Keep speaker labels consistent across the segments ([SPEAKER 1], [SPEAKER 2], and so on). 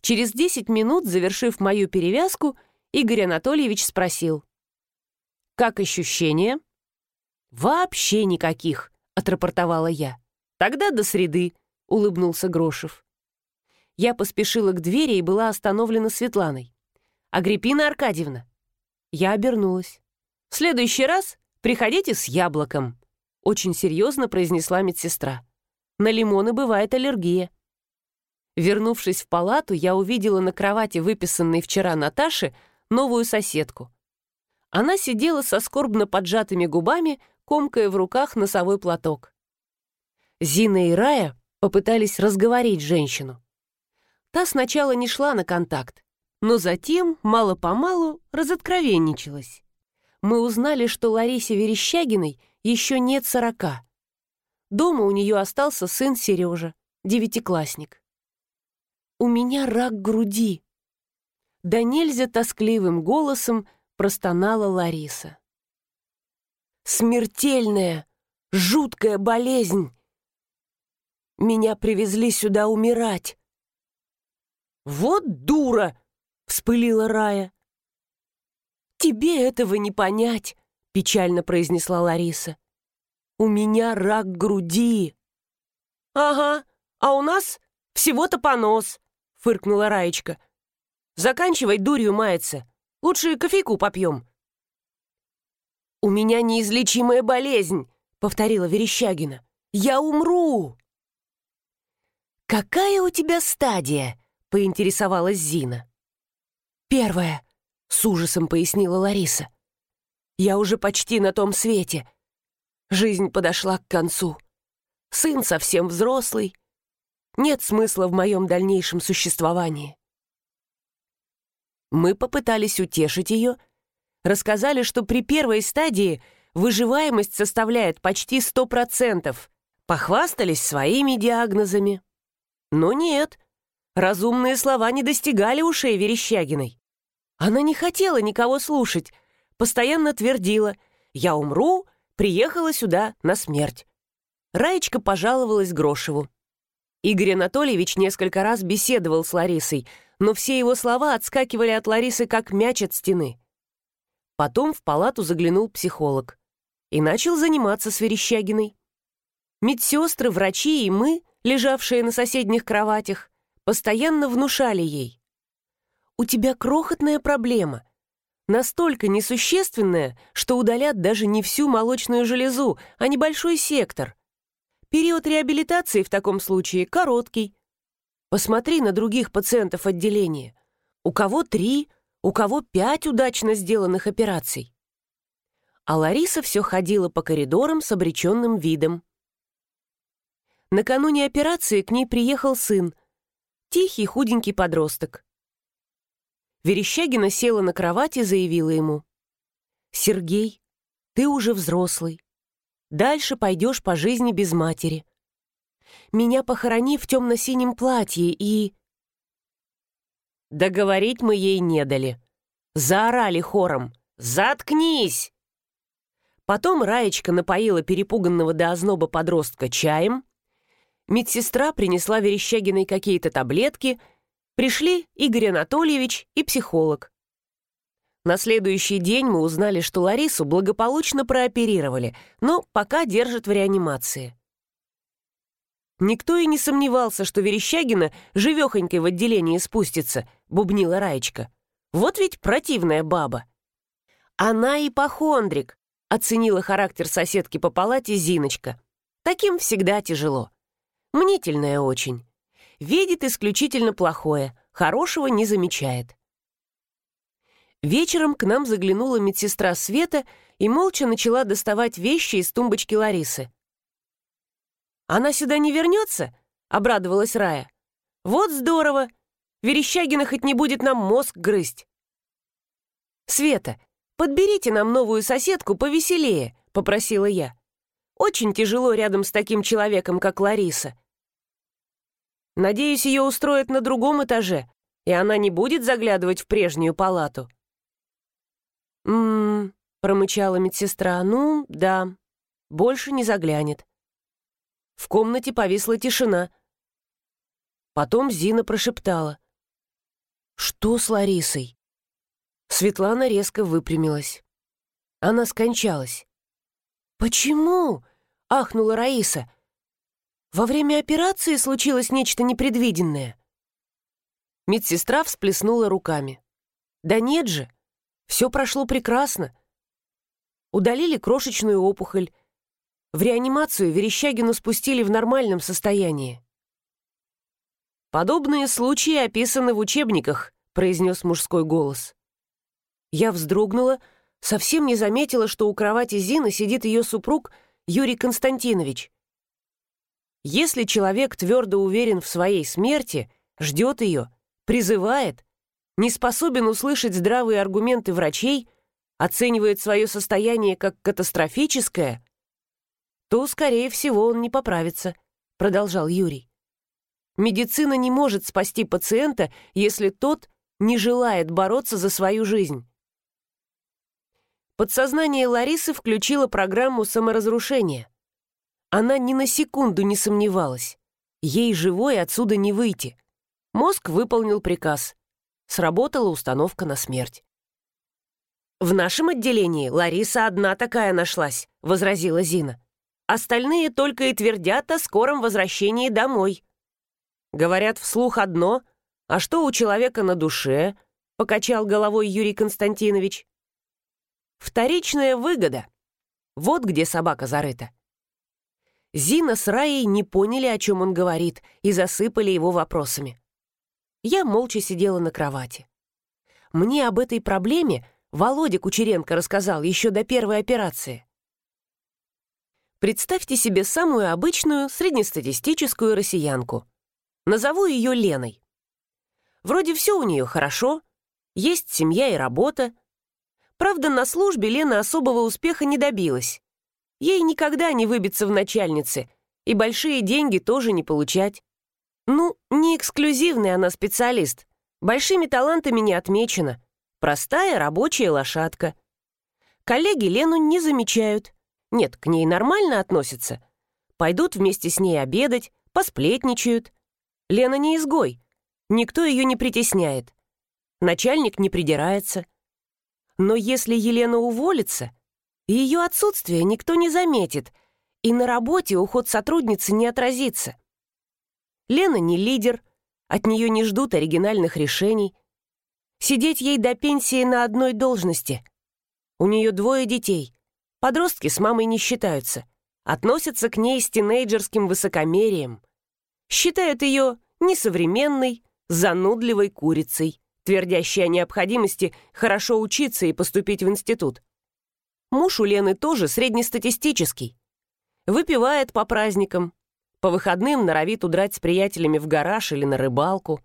[SPEAKER 1] Через 10 минут, завершив мою перевязку, Игорь Анатольевич спросил. «Как ощущения?» «Вообще никаких», — отрапортовала я. «Тогда до среды», — улыбнулся Грошев. Я поспешила к двери и была остановлена Светланой. «Агриппина Аркадьевна». Я обернулась. «В следующий раз приходите с яблоком», — очень серьезно произнесла медсестра. «На лимоны бывает аллергия». Вернувшись в палату, я увидела на кровати выписанной вчера Наташи новую соседку. Она сидела со скорбно поджатыми губами, комкая в руках носовой платок. Зина и Рая попытались разговорить женщину. Та сначала не шла на контакт, но затем, мало-помалу, разоткровенничалась. Мы узнали, что Ларисе Верещагиной еще нет сорока. Дома у нее остался сын Сережа, девятиклассник. «У меня рак груди!» Да нельзя тоскливым голосом простонала Лариса. «Смертельная, жуткая болезнь! Меня привезли сюда умирать!» «Вот дура!» — вспылила Рая. «Тебе этого не понять!» — печально произнесла Лариса. «У меня рак груди!» «Ага, а у нас всего-то понос!» — фыркнула Раечка. «Заканчивай дурью маяться. Лучше кофейку попьем». «У меня неизлечимая болезнь», — повторила Верещагина. «Я умру!» «Какая у тебя стадия?» — поинтересовалась Зина. «Первая», — с ужасом пояснила Лариса. «Я уже почти на том свете. Жизнь подошла к концу. Сын совсем взрослый, нет смысла в моем дальнейшем существовании. Мы попытались утешить ее, рассказали, что при первой стадии выживаемость составляет почти 100%, похвастались своими диагнозами. Но нет, разумные слова не достигали ушей Верещагиной. Она не хотела никого слушать, постоянно твердила «Я умру, приехала сюда на смерть». Раечка пожаловалась Грошеву. Игорь Анатольевич несколько раз беседовал с Ларисой, но все его слова отскакивали от Ларисы, как мяч от стены. Потом в палату заглянул психолог и начал заниматься с Верещагиной. Медсестры, врачи и мы, лежавшие на соседних кроватях, постоянно внушали ей. «У тебя крохотная проблема, настолько несущественная, что удалят даже не всю молочную железу, а небольшой сектор. Период реабилитации в таком случае короткий. Посмотри на других пациентов отделения. У кого три, у кого пять удачно сделанных операций. А Лариса все ходила по коридорам с обреченным видом. Накануне операции к ней приехал сын, тихий худенький подросток. Верещагина села на кровать и заявила ему. «Сергей, ты уже взрослый. Дальше пойдешь по жизни без матери. Меня похорони в темно-синем платье и...» Договорить мы ей не дали. Заорали хором. «Заткнись!» Потом Раечка напоила перепуганного до озноба подростка чаем. Медсестра принесла Верещагиной какие-то таблетки. Пришли Игорь Анатольевич и психолог. На следующий день мы узнали, что Ларису благополучно прооперировали, но пока держат в реанимации. Никто и не сомневался, что Верещагина живехонькой в отделении спустится, бубнила Раечка. Вот ведь противная баба. Она ипохондрик, оценила характер соседки по палате Зиночка. Таким всегда тяжело. Мнительная очень. Видит исключительно плохое, хорошего не замечает. Вечером к нам заглянула медсестра Света и молча начала доставать вещи из тумбочки Ларисы. «Она сюда не вернется?» — обрадовалась Рая. «Вот здорово! Верещагина хоть не будет нам мозг грызть!» «Света, подберите нам новую соседку повеселее», — попросила я. «Очень тяжело рядом с таким человеком, как Лариса. Надеюсь, ее устроят на другом этаже, и она не будет заглядывать в прежнюю палату». «М-м-м», промычала медсестра, «ну, да, больше не заглянет». В комнате повисла тишина. Потом Зина прошептала. «Что с Ларисой?» Светлана резко выпрямилась. Она скончалась. «Почему?» — ахнула Раиса. «Во время операции случилось нечто непредвиденное». Медсестра всплеснула руками. «Да нет же, все прошло прекрасно. Удалили крошечную опухоль. В реанимацию Верещагину спустили в нормальном состоянии. «Подобные случаи описаны в учебниках», — произнес мужской голос. Я вздрогнула, совсем не заметила, что у кровати Зины сидит ее супруг Юрий Константинович. Если человек твердо уверен в своей смерти, ждет ее, призывает, не способен услышать здравые аргументы врачей, оценивает свое состояние как катастрофическое, то, скорее всего, он не поправится, продолжал Юрий. Медицина не может спасти пациента, если тот не желает бороться за свою жизнь. Подсознание Ларисы включило программу саморазрушения. Она ни на секунду не сомневалась. Ей живой отсюда не выйти. Мозг выполнил приказ. Сработала установка на смерть. «В нашем отделении Лариса одна такая нашлась», — возразила Зина. «Остальные только и твердят о скором возвращении домой». Говорят вслух одно, а что у человека на душе, покачал головой Юрий Константинович. Вторичная выгода. Вот где собака зарыта. Зина с Раей не поняли, о чем он говорит, и засыпали его вопросами. Я молча сидела на кровати. Мне об этой проблеме Володя Кучеренко рассказал еще до первой операции. Представьте себе самую обычную среднестатистическую россиянку – Назову ее Леной. Вроде все у нее хорошо, есть семья и работа. Правда, на службе Лена особого успеха не добилась. Ей никогда не выбиться в начальнице, и большие деньги тоже не получать. Ну, не эксклюзивный она специалист, большими талантами не отмечена. Простая рабочая лошадка. Коллеги Лену не замечают. Нет, к ней нормально относятся. Пойдут вместе с ней обедать, посплетничают. Лена не изгой. Никто ее не притесняет. Начальник не придирается. Но если Елена уволится, ее отсутствие никто не заметит, и на работе уход сотрудницы не отразится. Лена не лидер, от нее не ждут оригинальных решений. Сидеть ей до пенсии на одной должности. У нее двое детей. Подростки с мамой не считаются. Относятся к ней с тинейджерским высокомерием считают ее несовременной, занудливой курицей, твердящей о необходимости хорошо учиться и поступить в институт. Муж у Лены тоже среднестатистический. Выпивает по праздникам, по выходным норовит удрать с приятелями в гараж или на рыбалку.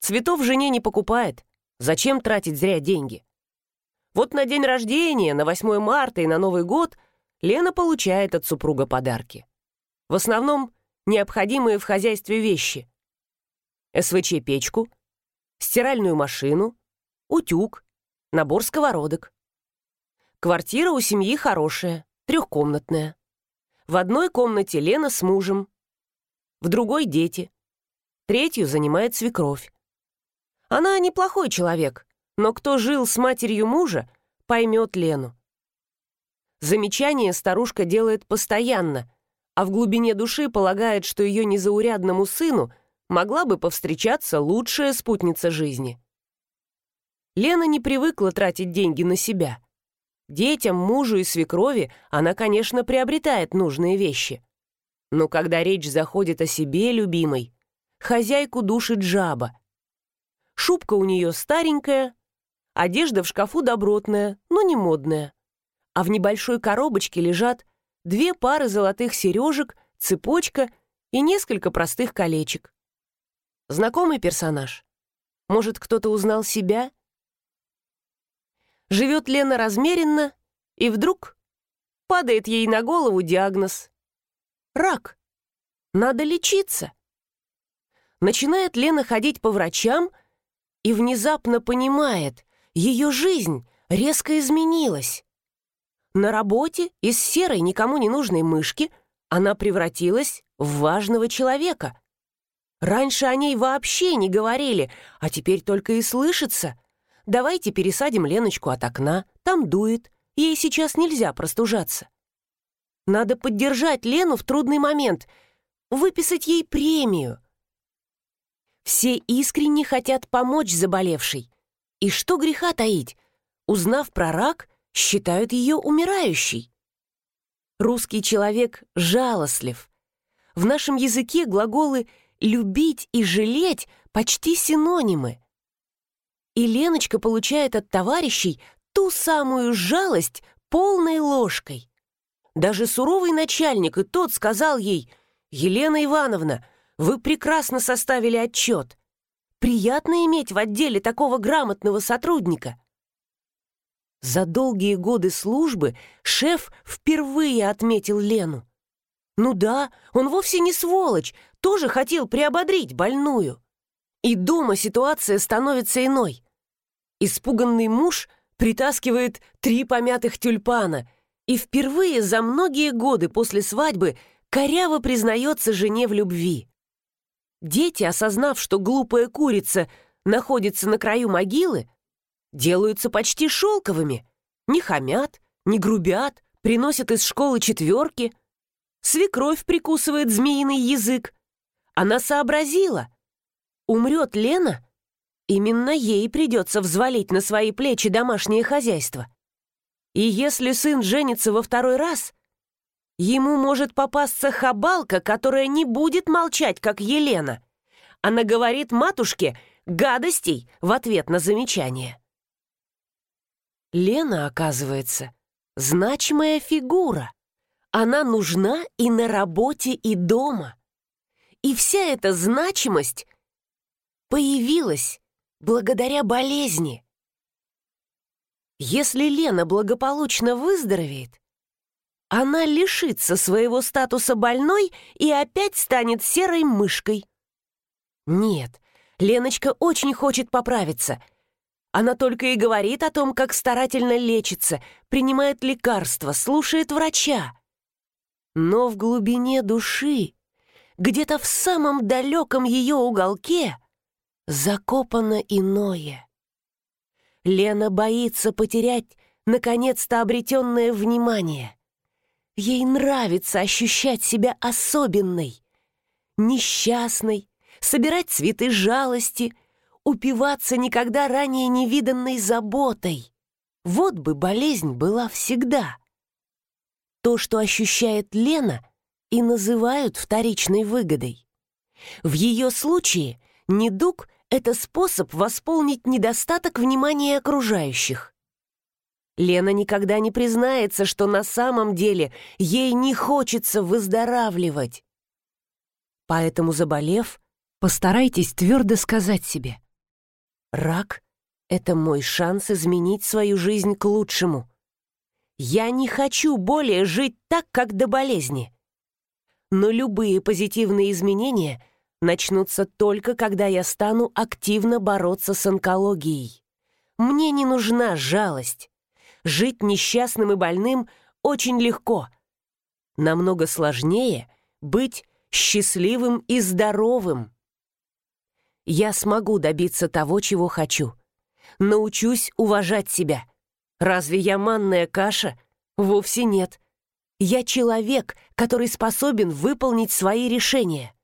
[SPEAKER 1] Цветов жене не покупает. Зачем тратить зря деньги? Вот на день рождения, на 8 марта и на Новый год Лена получает от супруга подарки. В основном необходимые в хозяйстве вещи. СВЧ-печку, стиральную машину, утюг, набор сковородок. Квартира у семьи хорошая, трехкомнатная. В одной комнате Лена с мужем, в другой — дети. Третью занимает свекровь. Она неплохой человек, но кто жил с матерью мужа, поймет Лену. Замечание старушка делает постоянно, а в глубине души полагает, что ее незаурядному сыну могла бы повстречаться лучшая спутница жизни. Лена не привыкла тратить деньги на себя. Детям, мужу и свекрови она, конечно, приобретает нужные вещи. Но когда речь заходит о себе, любимой, хозяйку душит жаба. Шубка у нее старенькая, одежда в шкафу добротная, но не модная. А в небольшой коробочке лежат две пары золотых сережек, цепочка и несколько простых колечек. Знакомый персонаж? Может, кто-то узнал себя? Живет Лена размеренно, и вдруг падает ей на голову диагноз. Рак. Надо лечиться. Начинает Лена ходить по врачам и внезапно понимает, ее жизнь резко изменилась. На работе из серой никому не нужной мышки она превратилась в важного человека. Раньше о ней вообще не говорили, а теперь только и слышится. Давайте пересадим Леночку от окна, там дует, ей сейчас нельзя простужаться. Надо поддержать Лену в трудный момент, выписать ей премию. Все искренне хотят помочь заболевшей. И что греха таить, узнав про рак, считают ее умирающей. Русский человек жалостлив. В нашем языке глаголы «любить» и «жалеть» почти синонимы. И Леночка получает от товарищей ту самую жалость полной ложкой. Даже суровый начальник и тот сказал ей, «Елена Ивановна, вы прекрасно составили отчет. Приятно иметь в отделе такого грамотного сотрудника». За долгие годы службы шеф впервые отметил Лену. Ну да, он вовсе не сволочь, тоже хотел приободрить больную. И дома ситуация становится иной. Испуганный муж притаскивает три помятых тюльпана и впервые за многие годы после свадьбы коряво признается жене в любви. Дети, осознав, что глупая курица находится на краю могилы, делаются почти шелковыми, не хамят, не грубят, приносят из школы четверки — Свекровь прикусывает змеиный язык. Она сообразила. Умрет Лена, именно ей придется взвалить на свои плечи домашнее хозяйство. И если сын женится во второй раз, ему может попасться хабалка, которая не будет молчать, как Елена. Она говорит матушке гадостей в ответ на замечание. Лена, оказывается, значимая фигура. Она нужна и на работе, и дома. И вся эта значимость появилась благодаря болезни. Если Лена благополучно выздоровеет, она лишится своего статуса больной и опять станет серой мышкой. Нет, Леночка очень хочет поправиться. Она только и говорит о том, как старательно лечится, принимает лекарства, слушает врача. Но в глубине души, где-то в самом далеком ее уголке, закопано иное. Лена боится потерять наконец-то обретенное внимание. Ей нравится ощущать себя особенной, несчастной, собирать цветы жалости, упиваться никогда ранее невиданной заботой. Вот бы болезнь была всегда. То, что ощущает Лена, и называют вторичной выгодой. В ее случае недуг — это способ восполнить недостаток внимания окружающих. Лена никогда не признается, что на самом деле ей не хочется выздоравливать. Поэтому, заболев, постарайтесь твердо сказать себе «Рак — это мой шанс изменить свою жизнь к лучшему. Я не хочу более жить так, как до болезни. Но любые позитивные изменения начнутся только, когда я стану активно бороться с онкологией. Мне не нужна жалость. Жить несчастным и больным очень легко. Намного сложнее быть счастливым и здоровым. Я смогу добиться того, чего хочу. Научусь уважать себя. Разве я манная каша? Вовсе нет. Я человек, который способен выполнить свои решения.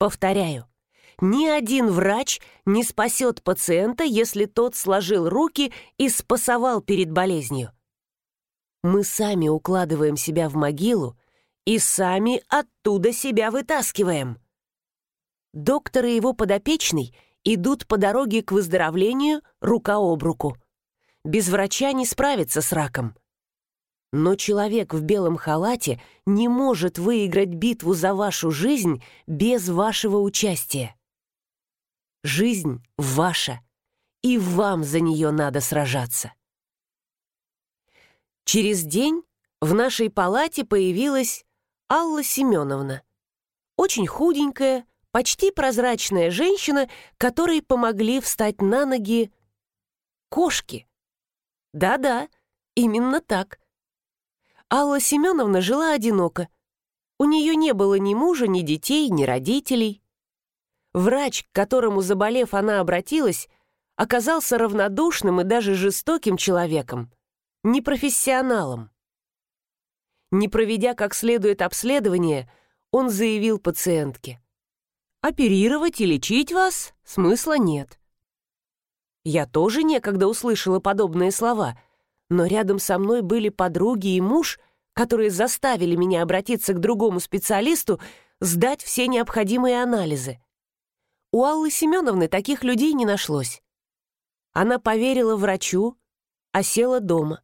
[SPEAKER 1] Повторяю, ни один врач не спасет пациента, если тот сложил руки и спасовал перед болезнью. Мы сами укладываем себя в могилу и сами оттуда себя вытаскиваем. Доктор и его подопечный идут по дороге к выздоровлению рука об руку без врача не справиться с раком. Но человек в белом халате не может выиграть битву за вашу жизнь без вашего участия. Жизнь ваша, и вам за нее надо сражаться. Через день в нашей палате появилась Алла Семеновна. Очень худенькая, почти прозрачная женщина, которой помогли встать на ноги кошки. Да-да, именно так. Алла Семеновна жила одиноко. У нее не было ни мужа, ни детей, ни родителей. врач, к которому, заболев, она обратилась, оказался равнодушным и даже жестоким человеком, непрофессионалом. Не проведя как следует обследование, он заявил пациентке. «Оперировать и лечить вас смысла нет». Я тоже некогда услышала подобные слова, но рядом со мной были подруги и муж, которые заставили меня обратиться к другому специалисту, сдать все необходимые анализы. У Аллы Семеновны таких людей не нашлось. Она поверила врачу, а села дома.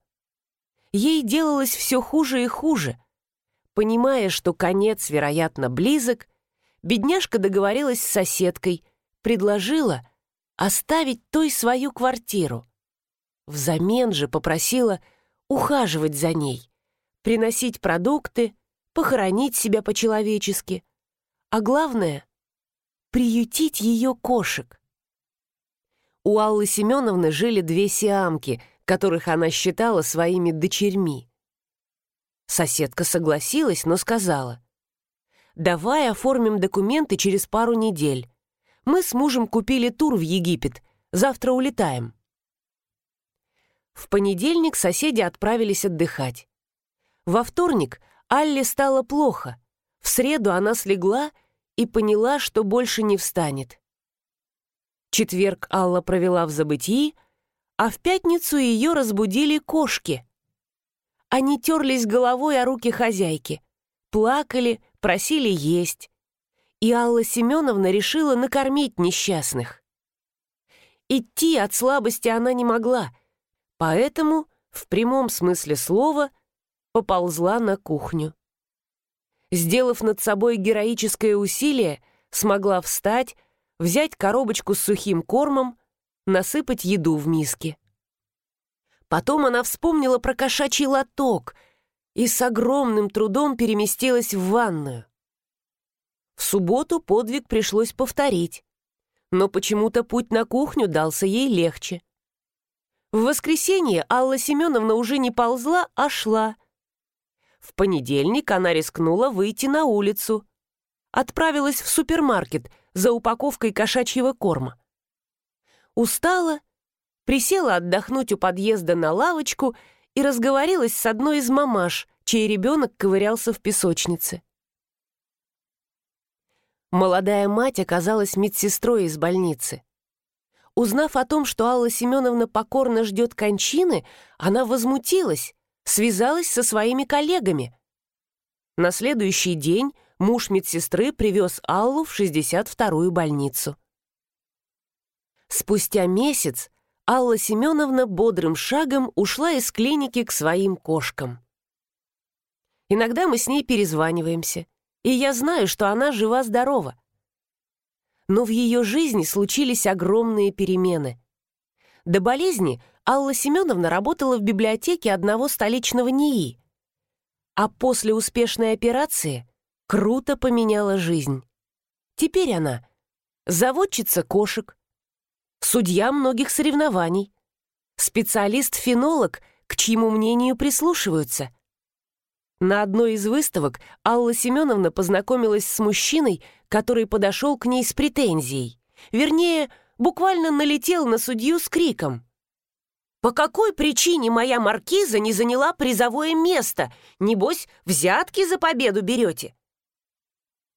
[SPEAKER 1] Ей делалось все хуже и хуже. Понимая, что конец, вероятно, близок, бедняжка договорилась с соседкой, предложила оставить той свою квартиру. Взамен же попросила ухаживать за ней, приносить продукты, похоронить себя по-человечески, а главное — приютить ее кошек. У Аллы Семеновны жили две сиамки, которых она считала своими дочерьми. Соседка согласилась, но сказала, «Давай оформим документы через пару недель. Мы с мужем купили тур в Египет. Завтра улетаем». В понедельник соседи отправились отдыхать. Во вторник Алле стало плохо. В среду она слегла и поняла, что больше не встанет. Четверг Алла провела в забытии, а в пятницу ее разбудили кошки. Они терлись головой о руки хозяйки, плакали, просили есть. И Алла Семеновна решила накормить несчастных. Идти от слабости она не могла, поэтому, в прямом смысле слова, поползла на кухню. Сделав над собой героическое усилие, смогла встать, взять коробочку с сухим кормом, насыпать еду в миске. Потом она вспомнила про кошачий лоток и с огромным трудом переместилась в ванную. В субботу подвиг пришлось повторить, но почему-то путь на кухню дался ей легче. В воскресенье Алла Семеновна уже не ползла, а шла. В понедельник она рискнула выйти на улицу. Отправилась в супермаркет – за упаковкой кошачьего корма. Устала, присела отдохнуть у подъезда на лавочку и разговорилась с одной из мамаш, чей ребенок ковырялся в песочнице. Молодая мать оказалась медсестрой из больницы. Узнав о том, что Алла Семеновна покорно ждет кончины, она возмутилась, связалась со своими коллегами. На следующий день муж медсестры привез Аллу в 62-ю больницу. Спустя месяц Алла Семеновна бодрым шагом ушла из клиники к своим кошкам. Иногда мы с ней перезваниваемся, и я знаю, что она жива-здорова. Но в ее жизни случились огромные перемены. До болезни Алла Семеновна работала в библиотеке одного столичного НИИ, а после успешной операции круто поменяла жизнь. Теперь она заводчица кошек, судья многих соревнований, специалист-фенолог, к чьему мнению прислушиваются. На одной из выставок Алла Семеновна познакомилась с мужчиной, который подошел к ней с претензией. Вернее, буквально налетел на судью с криком. «По какой причине моя маркиза не заняла призовое место? Небось, взятки за победу берете?»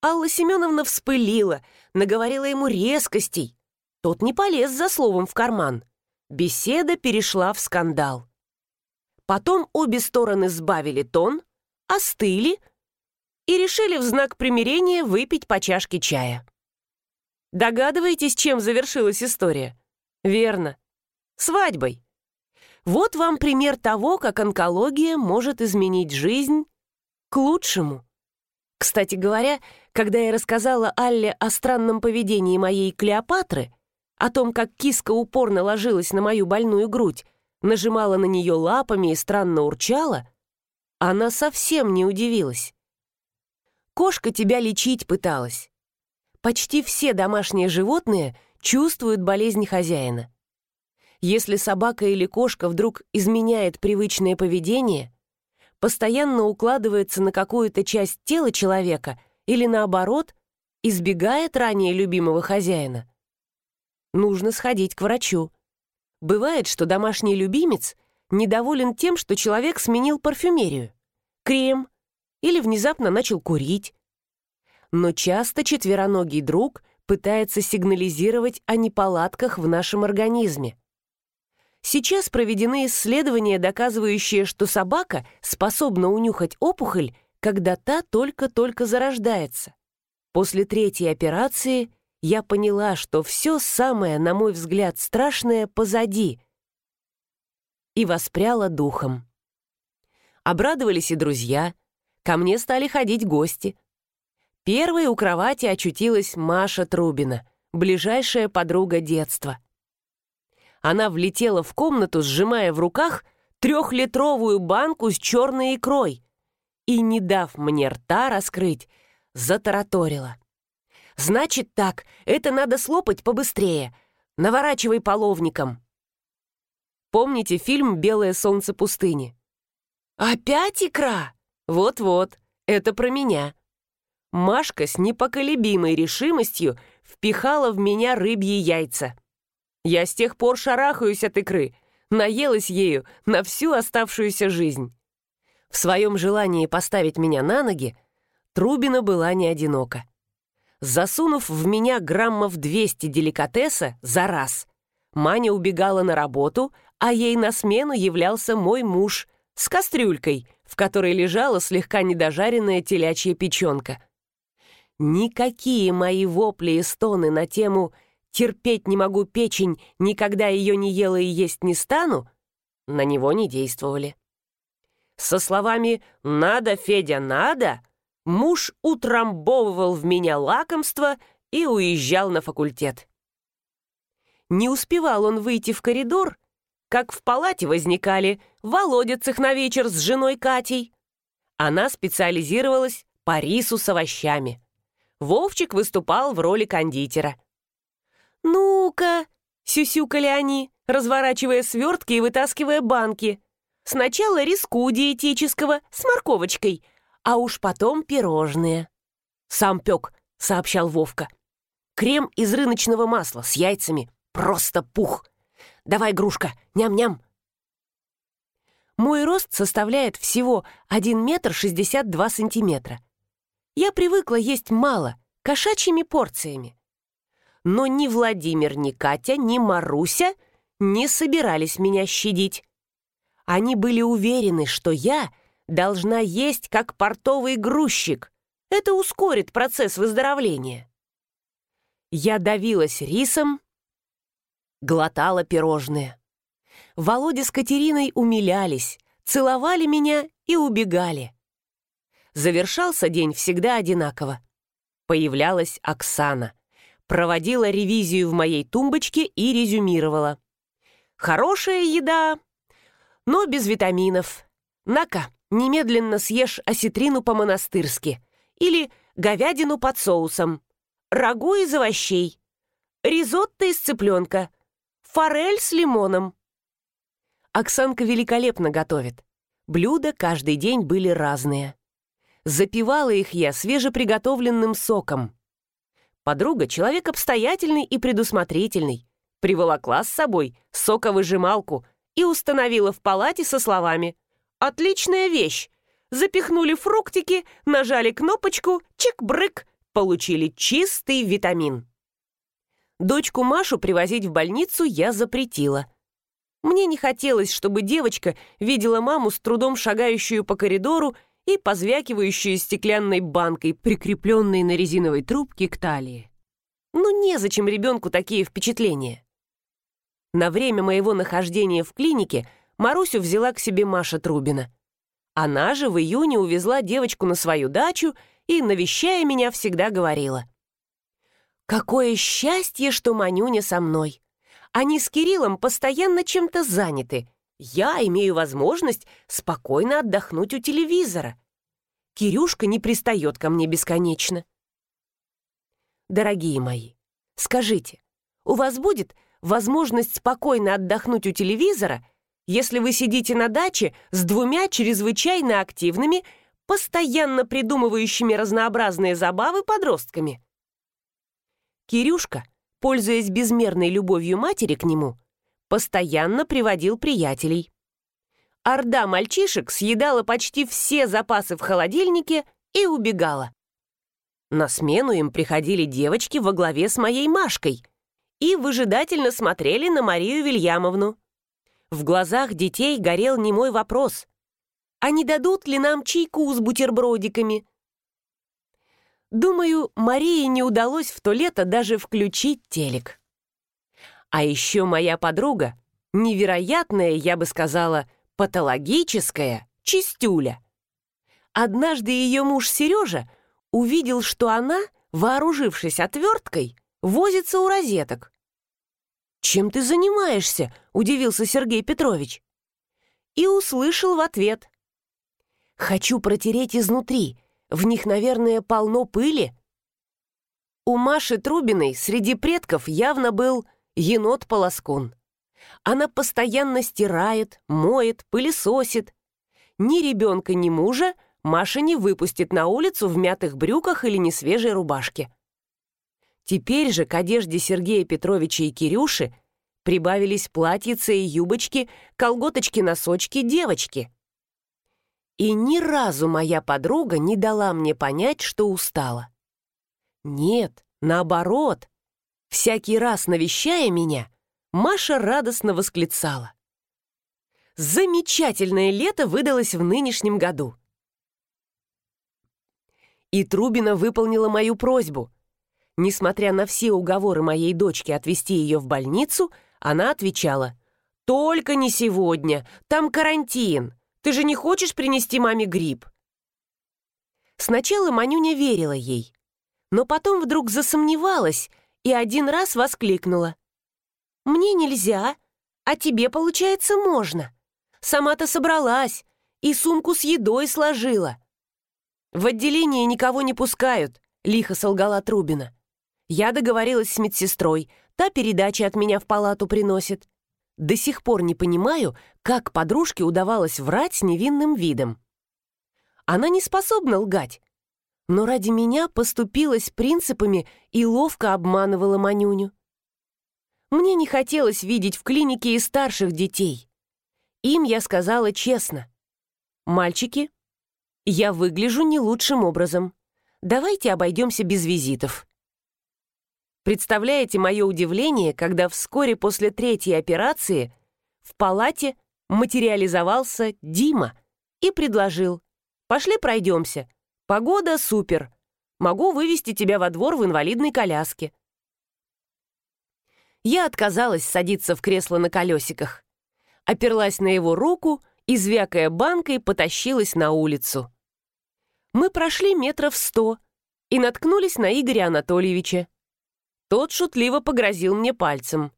[SPEAKER 1] Алла Семеновна вспылила, наговорила ему резкостей. Тот не полез за словом в карман. Беседа перешла в скандал. Потом обе стороны сбавили тон, остыли и решили в знак примирения выпить по чашке чая. Догадываетесь, чем завершилась история? Верно. Свадьбой. Вот вам пример того, как онкология может изменить жизнь к лучшему. Кстати говоря, когда я рассказала Алле о странном поведении моей Клеопатры, о том, как киска упорно ложилась на мою больную грудь, нажимала на нее лапами и странно урчала, она совсем не удивилась. Кошка тебя лечить пыталась. Почти все домашние животные чувствуют болезнь хозяина. Если собака или кошка вдруг изменяет привычное поведение, постоянно укладывается на какую-то часть тела человека или наоборот, избегает ранее любимого хозяина. Нужно сходить к врачу. Бывает, что домашний любимец недоволен тем, что человек сменил парфюмерию, крем или внезапно начал курить. Но часто четвероногий друг пытается сигнализировать о неполадках в нашем организме. Сейчас проведены исследования, доказывающие, что собака способна унюхать опухоль, когда та только-только зарождается. После третьей операции я поняла, что все самое, на мой взгляд, страшное позади. И воспряла духом. Обрадовались и друзья. Ко мне стали ходить гости. Первой у кровати очутилась Маша Трубина, ближайшая подруга детства. Она влетела в комнату, сжимая в руках трехлитровую банку с черной икрой и, не дав мне рта раскрыть, затараторила. «Значит так, это надо слопать побыстрее. Наворачивай половником». Помните фильм «Белое солнце пустыни»? «Опять икра?» «Вот-вот, это про меня». Машка с непоколебимой решимостью впихала в меня рыбьи яйца. Я с тех пор шарахаюсь от икры, наелась ею на всю оставшуюся жизнь. В своем желании поставить меня на ноги Трубина была не одинока. Засунув в меня граммов 200 деликатеса за раз, Маня убегала на работу, а ей на смену являлся мой муж с кастрюлькой, в которой лежала слегка недожаренная телячья печенка. Никакие мои вопли и стоны на тему «терпеть не могу печень, никогда ее не ела и есть не стану» на него не действовали. Со словами «надо, Федя, надо» муж утрамбовывал в меня лакомство и уезжал на факультет. Не успевал он выйти в коридор, как в палате возникали Володя Цехновечер с женой Катей. Она специализировалась по рису с овощами. Вовчик выступал в роли кондитера. «Ну-ка!» — сюсюкали они, разворачивая свертки и вытаскивая банки. Сначала риску диетического с морковочкой — а уж потом пирожные. «Сам пек», — сообщал Вовка. «Крем из рыночного масла с яйцами. Просто пух. Давай, грушка, ням-ням». Мой рост составляет всего 1 метр 62 сантиметра. Я привыкла есть мало, кошачьими порциями. Но ни Владимир, ни Катя, ни Маруся не собирались меня щадить. Они были уверены, что я должна есть как портовый грузчик. Это ускорит процесс выздоровления. Я давилась рисом, глотала пирожные. Володя с Катериной умилялись, целовали меня и убегали. Завершался день всегда одинаково. Появлялась Оксана, проводила ревизию в моей тумбочке и резюмировала. «Хорошая еда, но без витаминов. На-ка, немедленно съешь осетрину по-монастырски или говядину под соусом, рагу из овощей, ризотто из цыпленка, форель с лимоном. Оксанка великолепно готовит. Блюда каждый день были разные. Запивала их я свежеприготовленным соком. Подруга — человек обстоятельный и предусмотрительный. Приволокла с собой соковыжималку и установила в палате со словами — Отличная вещь. Запихнули фруктики, нажали кнопочку, чик-брык, получили чистый витамин. Дочку Машу привозить в больницу я запретила. Мне не хотелось, чтобы девочка видела маму с трудом шагающую по коридору и позвякивающую стеклянной банкой, прикрепленной на резиновой трубке к талии. Ну, незачем ребенку такие впечатления. На время моего нахождения в клинике – Марусю взяла к себе Маша Трубина. Она же в июне увезла девочку на свою дачу и, навещая меня, всегда говорила. «Какое счастье, что Манюня со мной! Они с Кириллом постоянно чем-то заняты. Я имею возможность спокойно отдохнуть у телевизора. Кирюшка не пристает ко мне бесконечно». Дорогие мои, скажите, у вас будет возможность спокойно отдохнуть у телевизора – если вы сидите на даче с двумя чрезвычайно активными, постоянно придумывающими разнообразные забавы подростками. Кирюшка, пользуясь безмерной любовью матери к нему, постоянно приводил приятелей. Орда мальчишек съедала почти все запасы в холодильнике и убегала. На смену им приходили девочки во главе с моей Машкой и выжидательно смотрели на Марию Вильямовну. В глазах детей горел немой вопрос. А не дадут ли нам чайку с бутербродиками? Думаю, Марии не удалось в то лето даже включить телек. А еще моя подруга, невероятная, я бы сказала, патологическая, чистюля. Однажды ее муж Сережа увидел, что она, вооружившись отверткой, возится у розеток. «Чем ты занимаешься?» — удивился Сергей Петрович. И услышал в ответ. «Хочу протереть изнутри. В них, наверное, полно пыли». У Маши Трубиной среди предков явно был енот-полоскун. Она постоянно стирает, моет, пылесосит. Ни ребенка, ни мужа Маша не выпустит на улицу в мятых брюках или несвежей рубашке. Теперь же к одежде Сергея Петровича и Кирюши прибавились платьица и юбочки, колготочки-носочки девочки. И ни разу моя подруга не дала мне понять, что устала. Нет, наоборот. Всякий раз навещая меня, Маша радостно восклицала. Замечательное лето выдалось в нынешнем году. И Трубина выполнила мою просьбу — Несмотря на все уговоры моей дочки отвезти ее в больницу, она отвечала, «Только не сегодня, там карантин. Ты же не хочешь принести маме грипп?» Сначала Манюня верила ей, но потом вдруг засомневалась и один раз воскликнула. «Мне нельзя, а тебе, получается, можно. Сама-то собралась и сумку с едой сложила». «В отделение никого не пускают», — лихо солгала Трубина. Я договорилась с медсестрой, та передачи от меня в палату приносит. До сих пор не понимаю, как подружке удавалось врать с невинным видом. Она не способна лгать, но ради меня поступилась принципами и ловко обманывала Манюню. Мне не хотелось видеть в клинике и старших детей. Им я сказала честно. «Мальчики, я выгляжу не лучшим образом. Давайте обойдемся без визитов». Представляете мое удивление, когда вскоре после третьей операции в палате материализовался Дима и предложил «Пошли пройдемся. Погода супер. Могу вывести тебя во двор в инвалидной коляске». Я отказалась садиться в кресло на колесиках. Оперлась на его руку и, звякая банкой, потащилась на улицу. Мы прошли метров сто и наткнулись на Игоря Анатольевича. Тот шутливо погрозил мне пальцем.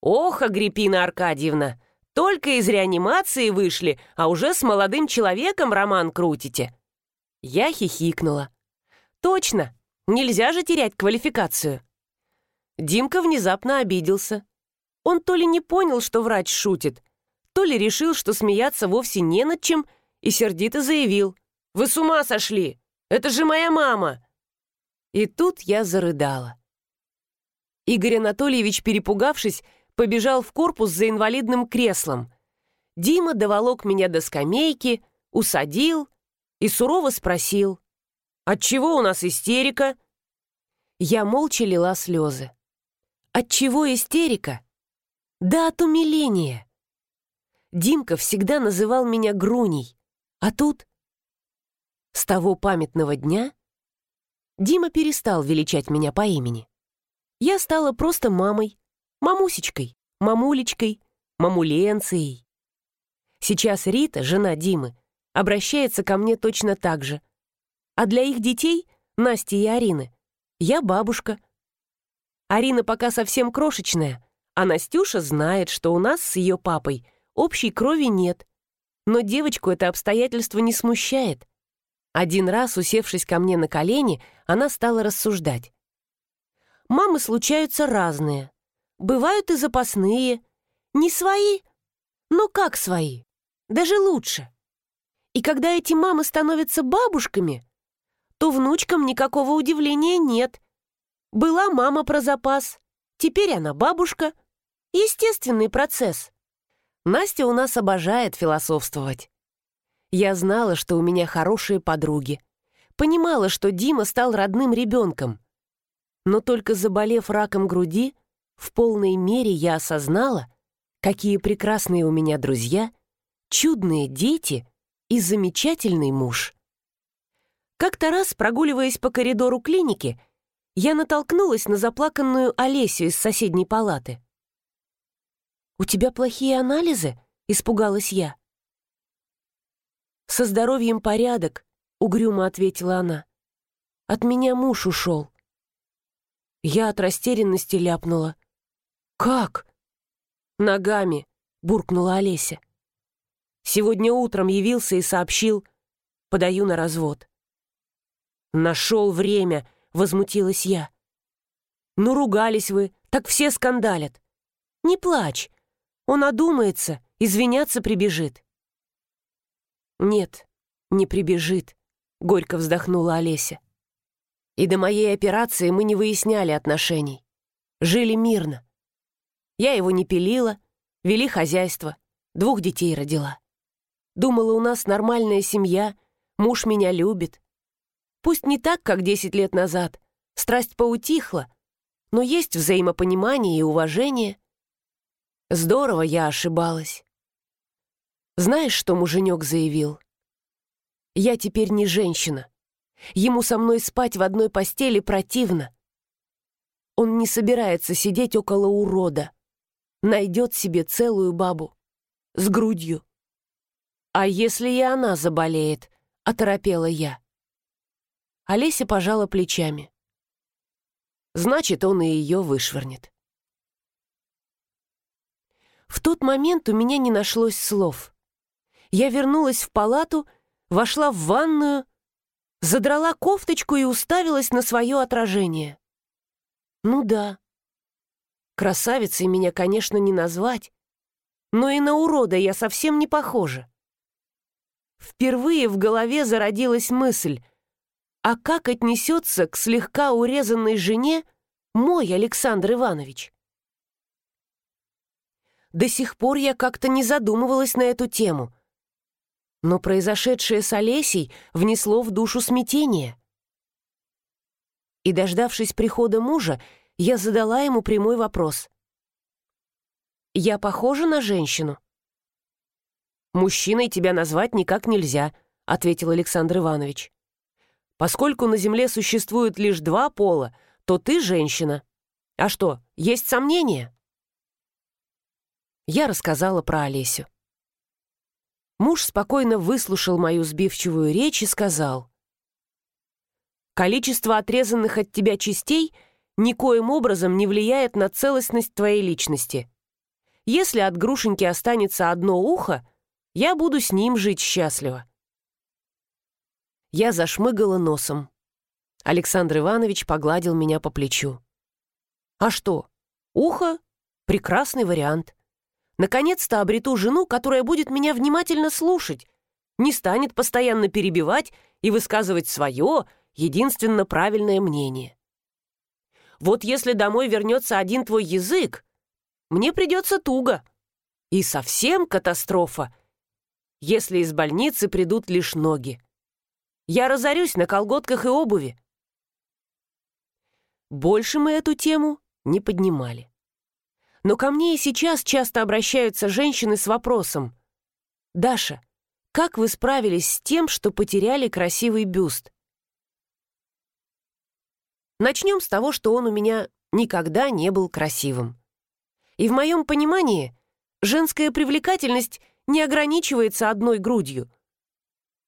[SPEAKER 1] «Ох, Агриппина Аркадьевна, только из реанимации вышли, а уже с молодым человеком роман крутите». Я хихикнула. «Точно, нельзя же терять квалификацию». Димка внезапно обиделся. Он то ли не понял, что врач шутит, то ли решил, что смеяться вовсе не над чем, и сердито заявил. «Вы с ума сошли! Это же моя мама!» И тут я зарыдала. Игорь Анатольевич, перепугавшись, побежал в корпус за инвалидным креслом. Дима доволок меня до скамейки, усадил и сурово спросил. «Отчего у нас истерика?» Я молча лила слезы. «Отчего истерика?» «Да от умиления!» Димка всегда называл меня Груней, а тут... С того памятного дня Дима перестал величать меня по имени я стала просто мамой, мамусечкой, мамулечкой, мамуленцией. Сейчас Рита, жена Димы, обращается ко мне точно так же. А для их детей, Насти и Арины, я бабушка. Арина пока совсем крошечная, а Настюша знает, что у нас с ее папой общей крови нет. Но девочку это обстоятельство не смущает. Один раз, усевшись ко мне на колени, она стала рассуждать. Мамы случаются разные. Бывают и запасные. Не свои, но как свои. Даже лучше. И когда эти мамы становятся бабушками, то внучкам никакого удивления нет. Была мама про запас, теперь она бабушка. Естественный процесс. Настя у нас обожает философствовать. Я знала, что у меня хорошие подруги. Понимала, что Дима стал родным ребенком. Но только заболев раком груди, в полной мере я осознала, какие прекрасные у меня друзья, чудные дети и замечательный муж. Как-то раз, прогуливаясь по коридору клиники, я натолкнулась на заплаканную Олесю из соседней палаты. «У тебя плохие анализы?» — испугалась я. «Со здоровьем порядок», — угрюмо ответила она. «От меня муж ушел. Я от растерянности ляпнула. «Как?» «Ногами», — буркнула Олеся. «Сегодня утром явился и сообщил, подаю на развод». «Нашел время», — возмутилась я. «Ну, ругались вы, так все скандалят. Не плачь, он одумается, извиняться прибежит». «Нет, не прибежит», — горько вздохнула Олеся. И до моей операции мы не выясняли отношений. Жили мирно. Я его не пилила, вели хозяйство, двух детей родила. Думала, у нас нормальная семья, муж меня любит. Пусть не так, как десять лет назад, страсть поутихла, но есть взаимопонимание и уважение. Здорово я ошибалась. Знаешь, что муженек заявил? Я теперь не женщина. Ему со мной спать в одной постели противно. Он не собирается сидеть около урода. Найдет себе целую бабу. С грудью. А если и она заболеет, оторопела я. Олеся пожала плечами. Значит, он и ее вышвырнет. В тот момент у меня не нашлось слов. Я вернулась в палату, вошла в ванную, задрала кофточку и уставилась на свое отражение. Ну да. Красавицей меня, конечно, не назвать, но и на урода я совсем не похожа. Впервые в голове зародилась мысль, а как отнесется к слегка урезанной жене мой Александр Иванович? До сих пор я как-то не задумывалась на эту тему — но произошедшее с Олесей внесло в душу смятение. И, дождавшись прихода мужа, я задала ему прямой вопрос. «Я похожа на женщину?» «Мужчиной тебя назвать никак нельзя», — ответил Александр Иванович. «Поскольку на Земле существует лишь два пола, то ты женщина. А что, есть сомнения?» Я рассказала про Олесю. Муж спокойно выслушал мою сбивчивую речь и сказал. «Количество отрезанных от тебя частей никоим образом не влияет на целостность твоей личности. Если от грушеньки останется одно ухо, я буду с ним жить счастливо». Я зашмыгала носом. Александр Иванович погладил меня по плечу. «А что? Ухо — прекрасный вариант. Наконец-то обрету жену, которая будет меня внимательно слушать, не станет постоянно перебивать и высказывать свое, единственно правильное мнение. Вот если домой вернется один твой язык, мне придется туго. И совсем катастрофа, если из больницы придут лишь ноги. Я разорюсь на колготках и обуви. Больше мы эту тему не поднимали. Но ко мне и сейчас часто обращаются женщины с вопросом. «Даша, как вы справились с тем, что потеряли красивый бюст?» Начнем с того, что он у меня никогда не был красивым. И в моем понимании женская привлекательность не ограничивается одной грудью.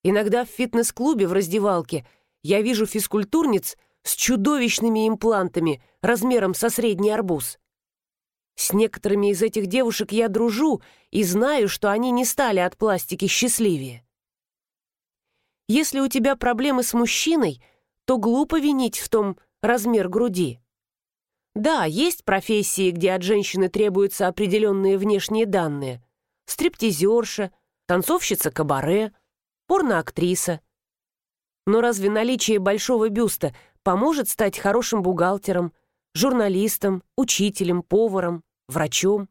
[SPEAKER 1] Иногда в фитнес-клубе в раздевалке я вижу физкультурниц с чудовищными имплантами размером со средний арбуз. С некоторыми из этих девушек я дружу и знаю, что они не стали от пластики счастливее. Если у тебя проблемы с мужчиной, то глупо винить в том размер груди. Да, есть профессии, где от женщины требуются определенные внешние данные. Стриптизерша, танцовщица кабаре, порноактриса. Но разве наличие большого бюста поможет стать хорошим бухгалтером, журналистом, учителем, поваром, врачом.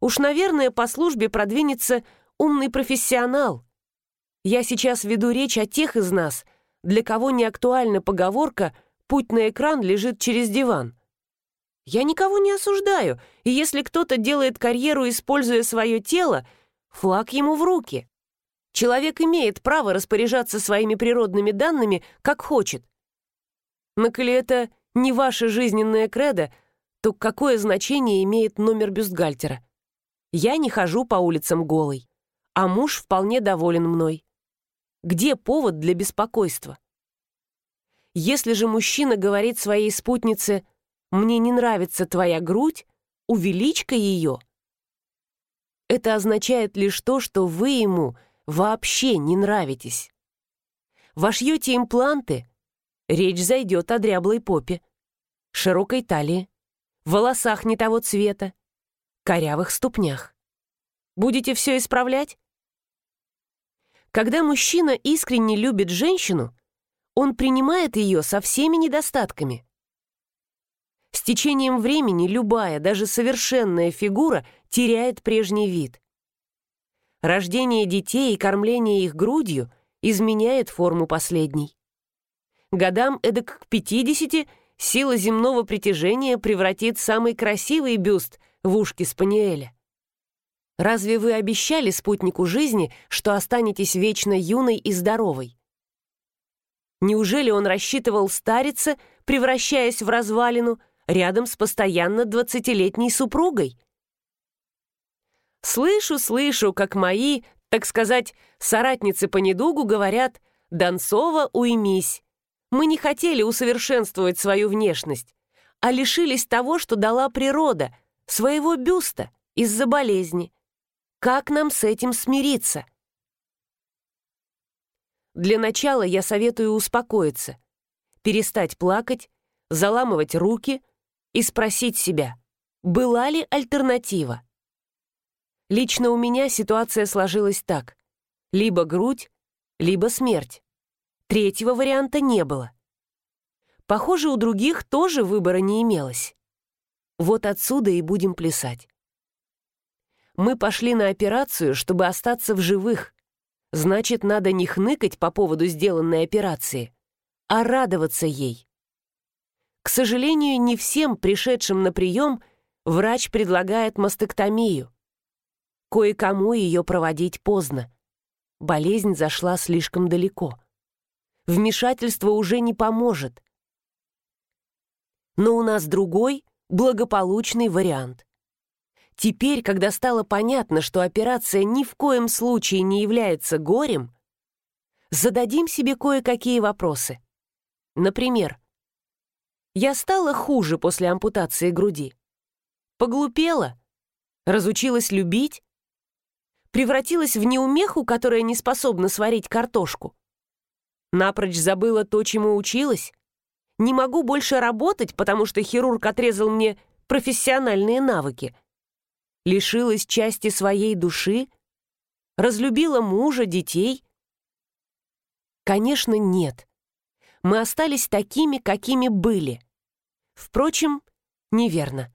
[SPEAKER 1] Уж, наверное, по службе продвинется умный профессионал. Я сейчас веду речь о тех из нас, для кого не актуальна поговорка «путь на экран лежит через диван». Я никого не осуждаю, и если кто-то делает карьеру, используя свое тело, флаг ему в руки. Человек имеет право распоряжаться своими природными данными, как хочет. Но коли это не ваше жизненное кредо, то какое значение имеет номер бюстгальтера? Я не хожу по улицам голой, а муж вполне доволен мной. Где повод для беспокойства? Если же мужчина говорит своей спутнице – мне не нравится твоя грудь, увеличь-ка ее. Это означает лишь то, что вы ему вообще не нравитесь. Вошьете импланты, речь зайдет о дряблой попе, широкой талии, волосах не того цвета, корявых ступнях. Будете все исправлять? Когда мужчина искренне любит женщину, он принимает ее со всеми недостатками – с течением времени любая, даже совершенная фигура теряет прежний вид. Рождение детей и кормление их грудью изменяет форму последней. Годам эдак к 50 сила земного притяжения превратит самый красивый бюст в ушки спаниеля. Разве вы обещали спутнику жизни, что останетесь вечно юной и здоровой? Неужели он рассчитывал стариться, превращаясь в развалину, рядом с постоянно двадцатилетней супругой. Слышу, слышу, как мои, так сказать, соратницы по недугу говорят «Донцова, уймись». Мы не хотели усовершенствовать свою внешность, а лишились того, что дала природа, своего бюста из-за болезни. Как нам с этим смириться? Для начала я советую успокоиться, перестать плакать, заламывать руки, и спросить себя, была ли альтернатива. Лично у меня ситуация сложилась так. Либо грудь, либо смерть. Третьего варианта не было. Похоже, у других тоже выбора не имелось. Вот отсюда и будем плясать. Мы пошли на операцию, чтобы остаться в живых. Значит, надо не хныкать по поводу сделанной операции, а радоваться ей. К сожалению, не всем пришедшим на прием врач предлагает мастектомию. Кое-кому ее проводить поздно. Болезнь зашла слишком далеко. Вмешательство уже не поможет. Но у нас другой, благополучный вариант. Теперь, когда стало понятно, что операция ни в коем случае не является горем, зададим себе кое-какие вопросы. Например, я стала хуже после ампутации груди. Поглупела? Разучилась любить? Превратилась в неумеху, которая не способна сварить картошку? Напрочь забыла то, чему училась? Не могу больше работать, потому что хирург отрезал мне профессиональные навыки. Лишилась части своей души? Разлюбила мужа, детей? Конечно, нет. Мы остались такими, какими были — Впрочем, неверно.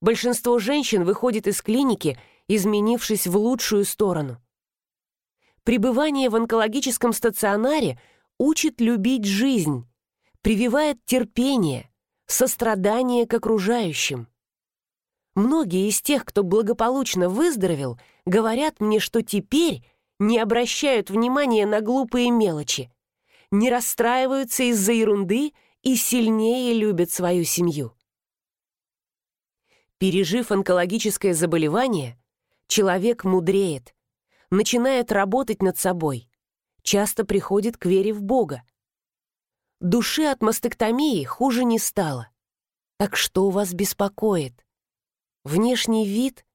[SPEAKER 1] Большинство женщин выходит из клиники, изменившись в лучшую сторону. Пребывание в онкологическом стационаре учит любить жизнь, прививает терпение, сострадание к окружающим. Многие из тех, кто благополучно выздоровел, говорят мне, что теперь не обращают внимания на глупые мелочи, не расстраиваются из-за ерунды и сильнее любят свою семью. Пережив онкологическое заболевание, человек мудреет, начинает работать над собой, часто приходит к вере в Бога. Душе от мастектомии хуже не стало. Так что вас беспокоит? Внешний вид?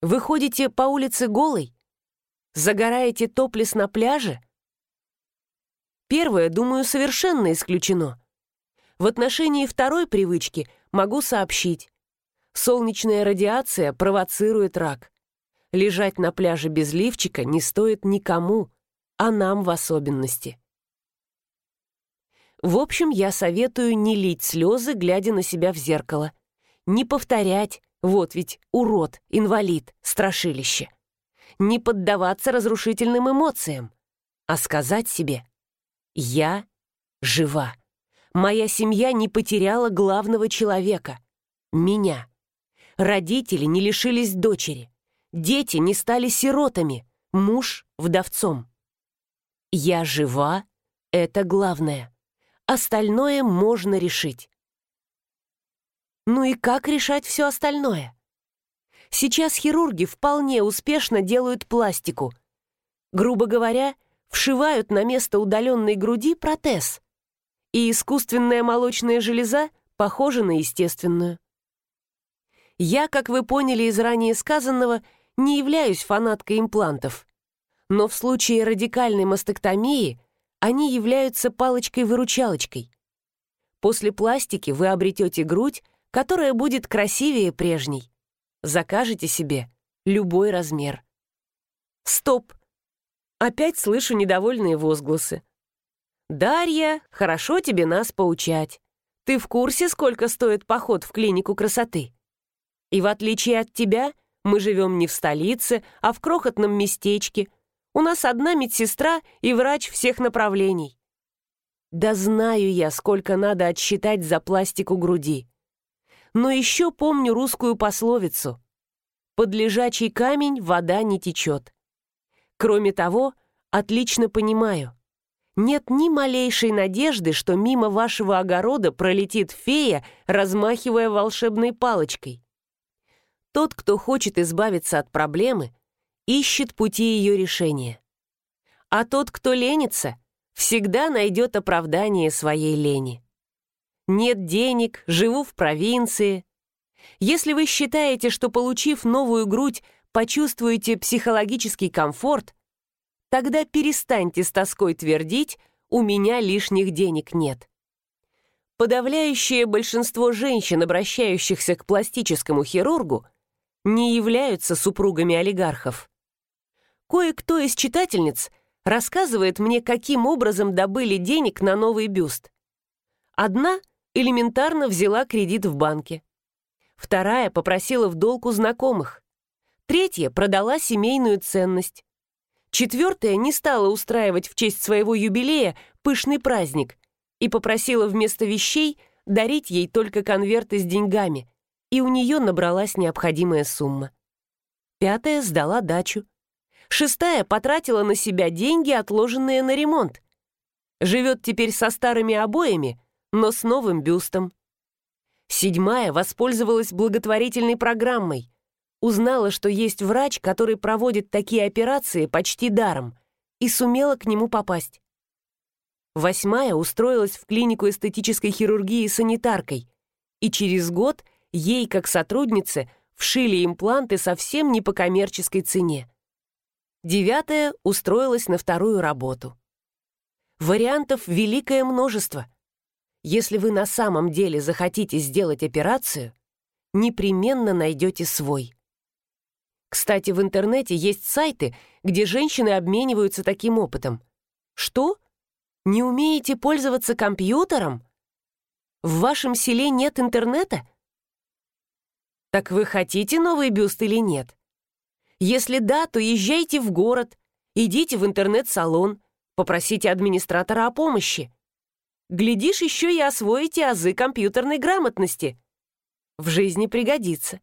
[SPEAKER 1] Вы ходите по улице голой? Загораете топлес на пляже? Первое, думаю, совершенно исключено. В отношении второй привычки могу сообщить. Солнечная радиация провоцирует рак. Лежать на пляже без лифчика не стоит никому, а нам в особенности. В общем, я советую не лить слезы, глядя на себя в зеркало. Не повторять «вот ведь урод, инвалид, страшилище». Не поддаваться разрушительным эмоциям, а сказать себе «я жива». Моя семья не потеряла главного человека — меня. Родители не лишились дочери. Дети не стали сиротами, муж — вдовцом. Я жива — это главное. Остальное можно решить. Ну и как решать все остальное? Сейчас хирурги вполне успешно делают пластику. Грубо говоря, вшивают на место удаленной груди протез. И искусственная молочная железа похожа на естественную. Я, как вы поняли из ранее сказанного, не являюсь фанаткой имплантов. Но в случае радикальной мастектомии они являются палочкой-выручалочкой. После пластики вы обретете грудь, которая будет красивее прежней. Закажете себе любой размер. Стоп! Опять слышу недовольные возгласы. «Дарья, хорошо тебе нас поучать. Ты в курсе, сколько стоит поход в клинику красоты? И в отличие от тебя, мы живем не в столице, а в крохотном местечке. У нас одна медсестра и врач всех направлений. Да знаю я, сколько надо отсчитать за пластику груди. Но еще помню русскую пословицу «Под лежачий камень вода не течет». Кроме того, отлично понимаю, нет ни малейшей надежды, что мимо вашего огорода пролетит фея, размахивая волшебной палочкой. Тот, кто хочет избавиться от проблемы, ищет пути ее решения. А тот, кто ленится, всегда найдет оправдание своей лени нет денег, живу в провинции. Если вы считаете, что получив новую грудь, почувствуете психологический комфорт, тогда перестаньте с тоской твердить «у меня лишних денег нет». Подавляющее большинство женщин, обращающихся к пластическому хирургу, не являются супругами олигархов. Кое-кто из читательниц рассказывает мне, каким образом добыли денег на новый бюст. Одна — элементарно взяла кредит в банке. Вторая попросила в долг у знакомых. Третья продала семейную ценность. Четвертая не стала устраивать в честь своего юбилея пышный праздник и попросила вместо вещей дарить ей только конверты с деньгами, и у нее набралась необходимая сумма. Пятая сдала дачу. Шестая потратила на себя деньги, отложенные на ремонт. Живет теперь со старыми обоями, но с новым бюстом. Седьмая воспользовалась благотворительной программой. Узнала, что есть врач, который проводит такие операции почти даром, и сумела к нему попасть. Восьмая устроилась в клинику эстетической хирургии санитаркой, и через год ей, как сотруднице, вшили импланты совсем не по коммерческой цене. Девятая устроилась на вторую работу. Вариантов великое множество — если вы на самом деле захотите сделать операцию, непременно найдете свой. Кстати, в интернете есть сайты, где женщины обмениваются таким опытом. Что? Не умеете пользоваться компьютером? В вашем селе нет интернета? Так вы хотите новый бюст или нет? Если да, то езжайте в город, идите в интернет-салон, попросите администратора о помощи. Глядишь, еще и освоите азы компьютерной грамотности. В жизни пригодится.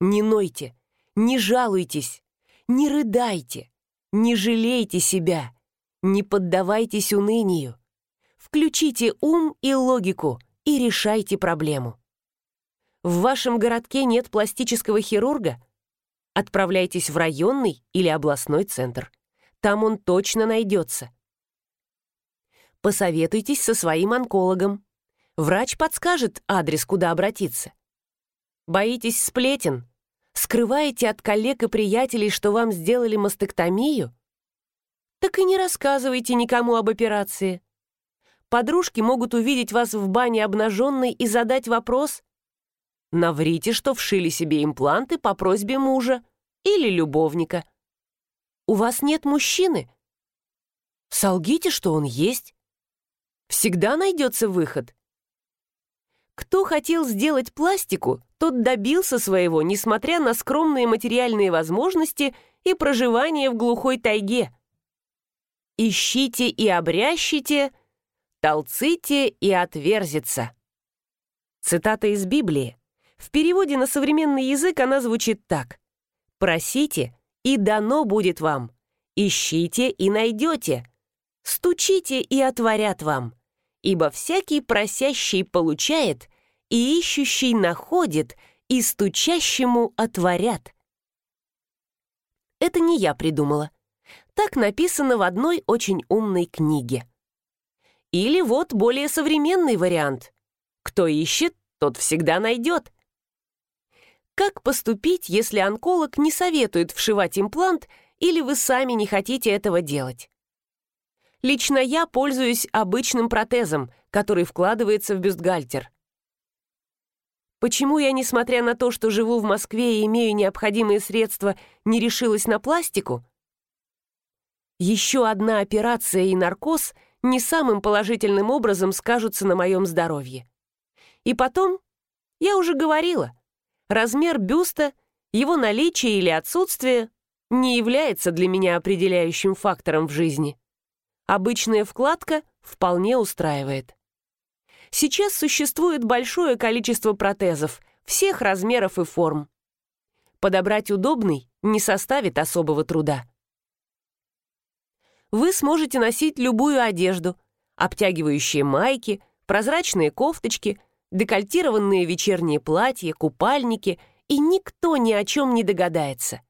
[SPEAKER 1] Не нойте, не жалуйтесь, не рыдайте, не жалейте себя, не поддавайтесь унынию. Включите ум и логику и решайте проблему. В вашем городке нет пластического хирурга? Отправляйтесь в районный или областной центр. Там он точно найдется посоветуйтесь со своим онкологом. Врач подскажет адрес, куда обратиться. Боитесь сплетен? Скрываете от коллег и приятелей, что вам сделали мастектомию? Так и не рассказывайте никому об операции. Подружки могут увидеть вас в бане обнаженной и задать вопрос. Наврите, что вшили себе импланты по просьбе мужа или любовника. У вас нет мужчины? Солгите, что он есть. Всегда найдется выход. Кто хотел сделать пластику, тот добился своего, несмотря на скромные материальные возможности и проживание в глухой тайге. Ищите и обрящите, толците и отверзится. Цитата из Библии. В переводе на современный язык она звучит так. «Просите, и дано будет вам. Ищите и найдете. Стучите и отворят вам. Ибо всякий просящий получает, и ищущий находит, и стучащему отворят». Это не я придумала. Так написано в одной очень умной книге. Или вот более современный вариант. Кто ищет, тот всегда найдет. Как поступить, если онколог не советует вшивать имплант или вы сами не хотите этого делать? Лично я пользуюсь обычным протезом, который вкладывается в бюстгальтер. Почему я, несмотря на то, что живу в Москве и имею необходимые средства, не решилась на пластику? Еще одна операция и наркоз не самым положительным образом скажутся на моем здоровье. И потом, я уже говорила, размер бюста, его наличие или отсутствие не является для меня определяющим фактором в жизни. Обычная вкладка вполне устраивает. Сейчас существует большое количество протезов, всех размеров и форм. Подобрать удобный не составит особого труда. Вы сможете носить любую одежду, обтягивающие майки, прозрачные кофточки – декольтированные вечерние платья, купальники, и никто ни о чем не догадается.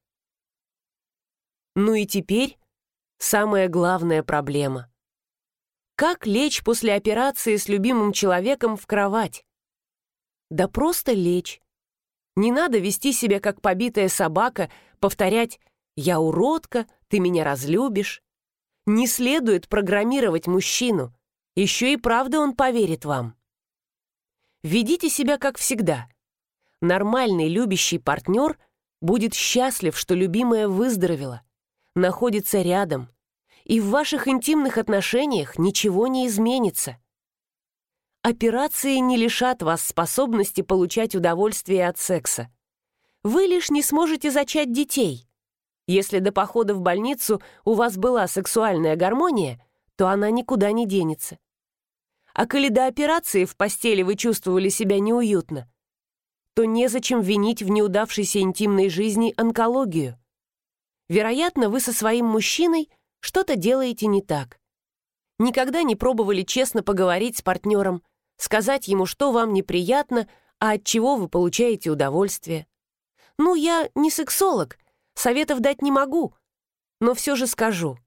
[SPEAKER 1] Ну и теперь самая главная проблема. Как лечь после операции с любимым человеком в кровать? Да просто лечь. Не надо вести себя как побитая собака, повторять «я уродка, ты меня разлюбишь». Не следует программировать мужчину. Еще и правда он поверит вам. Ведите себя как всегда. Нормальный любящий партнер будет счастлив, что любимая выздоровела, находится рядом, и в ваших интимных отношениях ничего не изменится. Операции не лишат вас способности получать удовольствие от секса. Вы лишь не сможете зачать детей. Если до похода в больницу у вас была сексуальная гармония, то она никуда не денется. А коли до операции в постели вы чувствовали себя неуютно, то незачем винить в неудавшейся интимной жизни онкологию. Вероятно, вы со своим мужчиной что-то делаете не так. Никогда не пробовали честно поговорить с партнером, сказать ему, что вам неприятно, а от чего вы получаете удовольствие. Ну, я не сексолог, советов дать не могу, но все же скажу.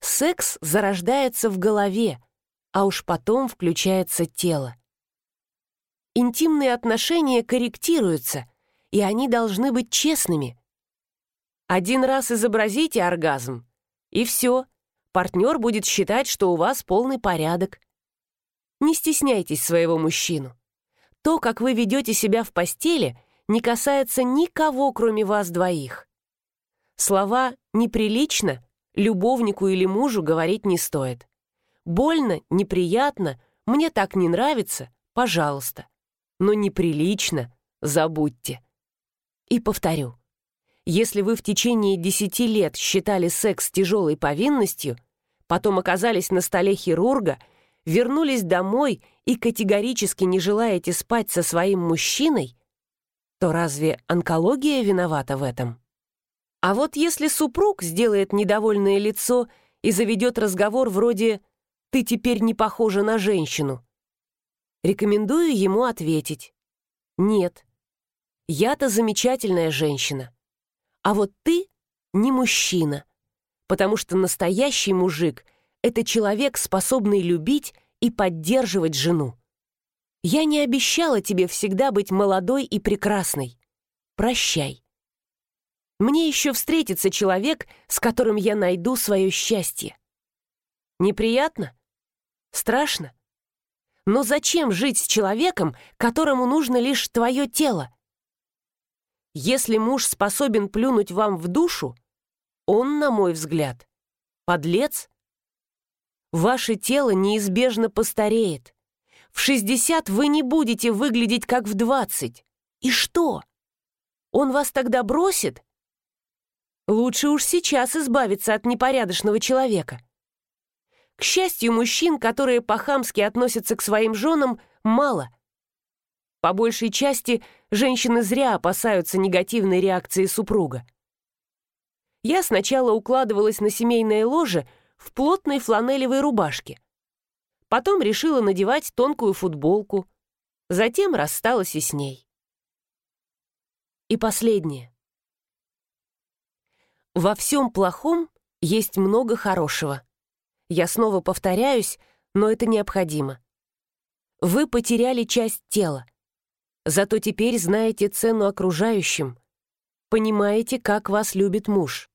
[SPEAKER 1] Секс зарождается в голове, а уж потом включается тело. Интимные отношения корректируются, и они должны быть честными. Один раз изобразите оргазм, и все, партнер будет считать, что у вас полный порядок. Не стесняйтесь своего мужчину. То, как вы ведете себя в постели, не касается никого, кроме вас двоих. Слова «неприлично» любовнику или мужу говорить не стоит. Больно, неприятно, мне так не нравится, пожалуйста. Но неприлично, забудьте. И повторю. Если вы в течение десяти лет считали секс тяжелой повинностью, потом оказались на столе хирурга, вернулись домой и категорически не желаете спать со своим мужчиной, то разве онкология виновата в этом? А вот если супруг сделает недовольное лицо и заведет разговор вроде ты теперь не похожа на женщину. Рекомендую ему ответить. Нет, я-то замечательная женщина. А вот ты не мужчина, потому что настоящий мужик — это человек, способный любить и поддерживать жену. Я не обещала тебе всегда быть молодой и прекрасной. Прощай. Мне еще встретится человек, с которым я найду свое счастье. Неприятно? Страшно? Но зачем жить с человеком, которому нужно лишь твое тело? Если муж способен плюнуть вам в душу, он, на мой взгляд, подлец. Ваше тело неизбежно постареет. В 60 вы не будете выглядеть как в 20. И что? Он вас тогда бросит? Лучше уж сейчас избавиться от непорядочного человека. К счастью, мужчин, которые по-хамски относятся к своим женам, мало. По большей части женщины зря опасаются негативной реакции супруга. Я сначала укладывалась на семейное ложе в плотной фланелевой рубашке. Потом решила надевать тонкую футболку. Затем рассталась и с ней. И последнее. Во всем плохом есть много хорошего. Я снова повторяюсь, но это необходимо. Вы потеряли часть тела. Зато теперь знаете цену окружающим. Понимаете, как вас любит муж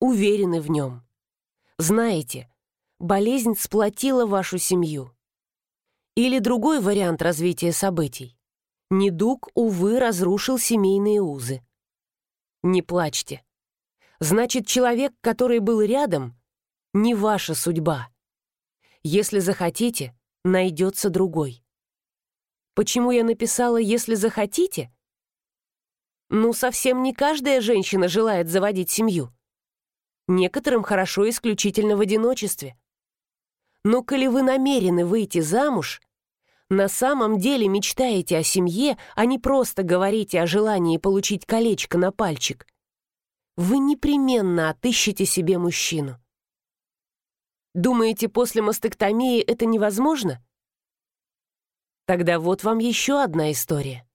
[SPEAKER 1] уверены в нем. Знаете, болезнь сплотила вашу семью. Или другой вариант развития событий. Недуг, увы, разрушил семейные узы. Не плачьте. Значит, человек, который был рядом, не ваша судьба. Если захотите, найдется другой. Почему я написала «если захотите»? Ну, совсем не каждая женщина желает заводить семью. Некоторым хорошо исключительно в одиночестве. Но коли вы намерены выйти замуж, на самом деле мечтаете о семье, а не просто говорите о желании получить колечко на пальчик, вы непременно отыщете себе мужчину. Думаете, после мастектомии это невозможно? Тогда вот вам еще одна история.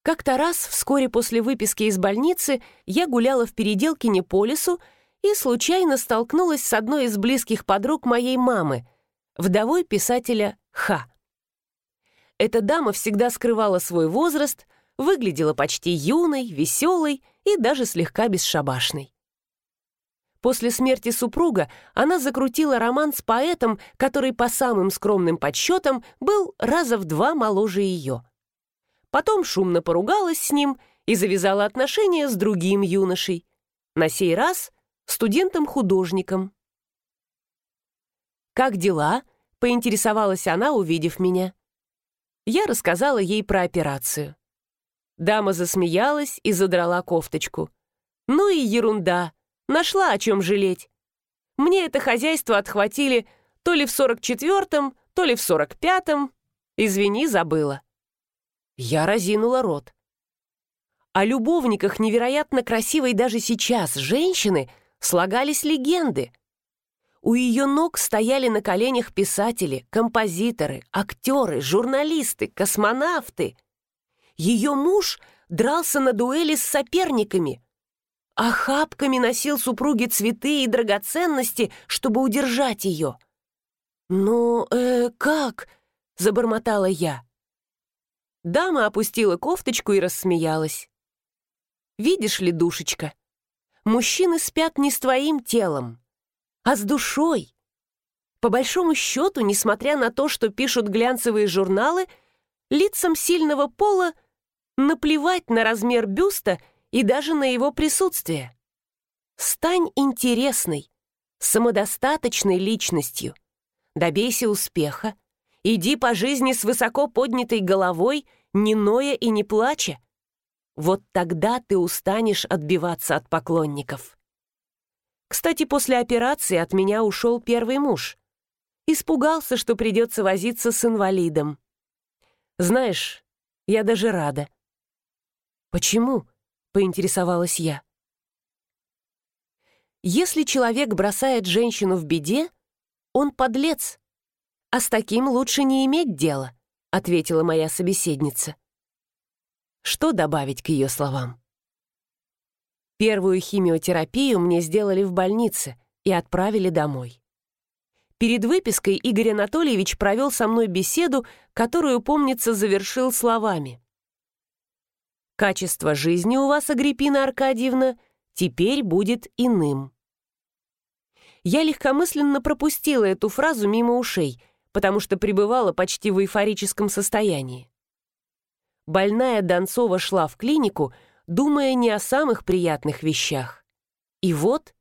[SPEAKER 1] Как-то раз, вскоре после выписки из больницы, я гуляла в Переделкине по лесу и случайно столкнулась с одной из близких подруг моей мамы, вдовой писателя Ха. Эта дама всегда скрывала свой возраст, выглядела почти юной, веселой и даже слегка бесшабашной. После смерти супруга она закрутила роман с поэтом, который по самым скромным подсчетам был раза в два моложе ее — Потом шумно поругалась с ним и завязала отношения с другим юношей. На сей раз студентом-художником. «Как дела?» — поинтересовалась она, увидев меня. Я рассказала ей про операцию. Дама засмеялась и задрала кофточку. «Ну и ерунда. Нашла о чем жалеть. Мне это хозяйство отхватили то ли в сорок четвертом, то ли в сорок пятом. Извини, забыла». Я разинула рот. О любовниках невероятно красивой даже сейчас женщины слагались легенды. У ее ног стояли на коленях писатели, композиторы, актеры, журналисты, космонавты. Ее муж дрался на дуэли с соперниками, а хапками носил супруге цветы и драгоценности, чтобы удержать ее. «Ну, э, как?» — забормотала я. Дама опустила кофточку и рассмеялась. «Видишь ли, душечка, мужчины спят не с твоим телом, а с душой. По большому счету, несмотря на то, что пишут глянцевые журналы, лицам сильного пола наплевать на размер бюста и даже на его присутствие. Стань интересной, самодостаточной личностью. Добейся успеха, Иди по жизни с высоко поднятой головой, не ноя и не плача. Вот тогда ты устанешь отбиваться от поклонников. Кстати, после операции от меня ушел первый муж. Испугался, что придется возиться с инвалидом. Знаешь, я даже рада. «Почему?» — поинтересовалась я. Если человек бросает женщину в беде, он подлец, «А с таким лучше не иметь дела», — ответила моя собеседница. Что добавить к ее словам? Первую химиотерапию мне сделали в больнице и отправили домой. Перед выпиской Игорь Анатольевич провел со мной беседу, которую, помнится, завершил словами. «Качество жизни у вас, Агриппина Аркадьевна, теперь будет иным». Я легкомысленно пропустила эту фразу мимо ушей — потому что пребывала почти в эйфорическом состоянии. Больная Донцова шла в клинику, думая не о самых приятных вещах. И вот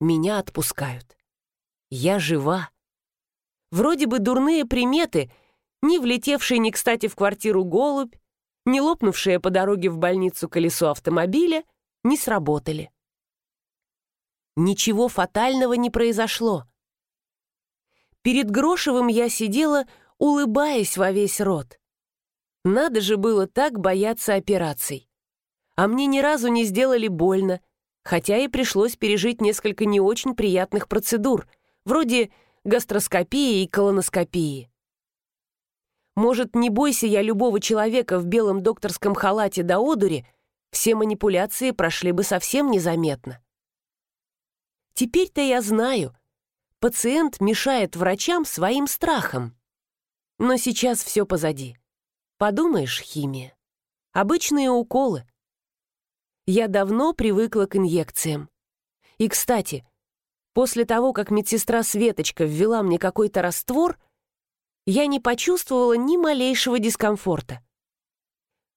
[SPEAKER 1] меня отпускают. Я жива. Вроде бы дурные приметы, не влетевший не кстати в квартиру голубь, не лопнувшее по дороге в больницу колесо автомобиля, не сработали. Ничего фатального не произошло. Перед Грошевым я сидела, улыбаясь во весь рот. Надо же было так бояться операций. А мне ни разу не сделали больно, хотя и пришлось пережить несколько не очень приятных процедур, вроде гастроскопии и колоноскопии. Может, не бойся я любого человека в белом докторском халате до одури, все манипуляции прошли бы совсем незаметно. Теперь-то я знаю, пациент мешает врачам своим страхом. Но сейчас все позади. Подумаешь, химия. Обычные уколы. Я давно привыкла к инъекциям. И, кстати, после того, как медсестра Светочка ввела мне какой-то раствор, я не почувствовала ни малейшего дискомфорта.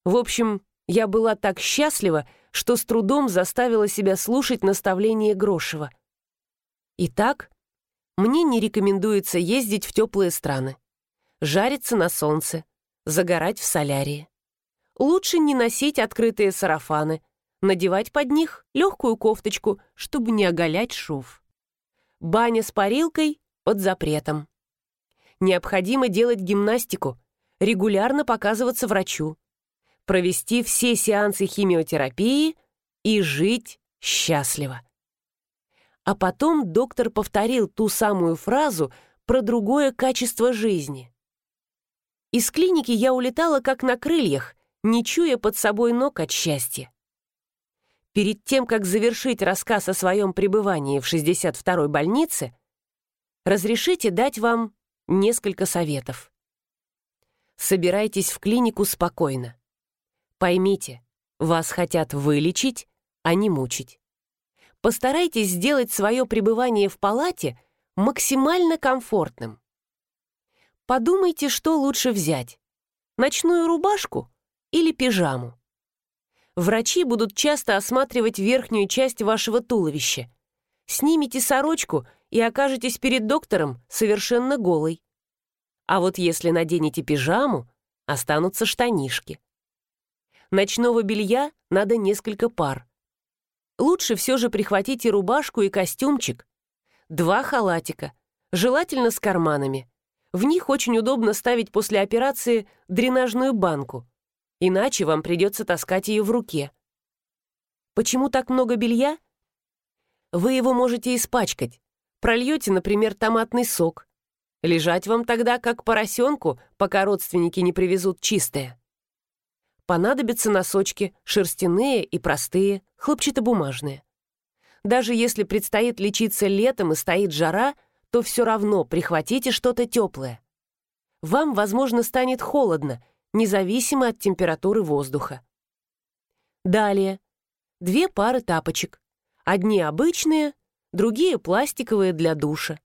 [SPEAKER 1] В общем, я была так счастлива, что с трудом заставила себя слушать наставление Грошева — Итак, мне не рекомендуется ездить в теплые страны, жариться на солнце, загорать в солярии. Лучше не носить открытые сарафаны, надевать под них легкую кофточку, чтобы не оголять шов. Баня с парилкой под запретом. Необходимо делать гимнастику, регулярно показываться врачу, провести все сеансы химиотерапии и жить счастливо. А потом доктор повторил ту самую фразу про другое качество жизни. Из клиники я улетала как на крыльях, не чуя под собой ног от счастья. Перед тем, как завершить рассказ о своем пребывании в 62-й больнице, разрешите дать вам несколько советов. Собирайтесь в клинику спокойно. Поймите, вас хотят вылечить, а не мучить постарайтесь сделать свое пребывание в палате максимально комфортным. Подумайте, что лучше взять – ночную рубашку или пижаму. Врачи будут часто осматривать верхнюю часть вашего туловища. Снимите сорочку и окажетесь перед доктором совершенно голой. А вот если наденете пижаму, останутся штанишки. Ночного белья надо несколько пар – лучше все же прихватите рубашку и костюмчик. Два халатика, желательно с карманами. В них очень удобно ставить после операции дренажную банку, иначе вам придется таскать ее в руке. Почему так много белья? Вы его можете испачкать. Прольете, например, томатный сок. Лежать вам тогда, как поросенку, пока родственники не привезут чистое. Понадобятся носочки, шерстяные и простые, хлопчатобумажные. Даже если предстоит лечиться летом и стоит жара, то все равно прихватите что-то теплое. Вам, возможно, станет холодно, независимо от температуры воздуха. Далее. Две пары тапочек. Одни обычные, другие пластиковые для душа.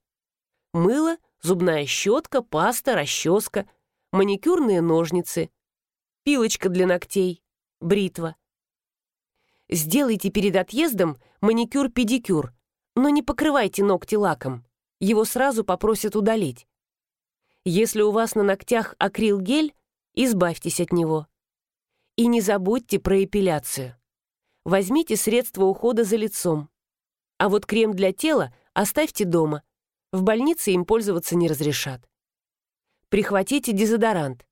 [SPEAKER 1] Мыло, зубная щетка, паста, расческа, маникюрные ножницы, пилочка для ногтей, бритва. Сделайте перед отъездом маникюр-педикюр, но не покрывайте ногти лаком. Его сразу попросят удалить. Если у вас на ногтях акрилгель, избавьтесь от него. И не забудьте про эпиляцию. Возьмите средства ухода за лицом. А вот крем для тела оставьте дома. В больнице им пользоваться не разрешат. Прихватите дезодорант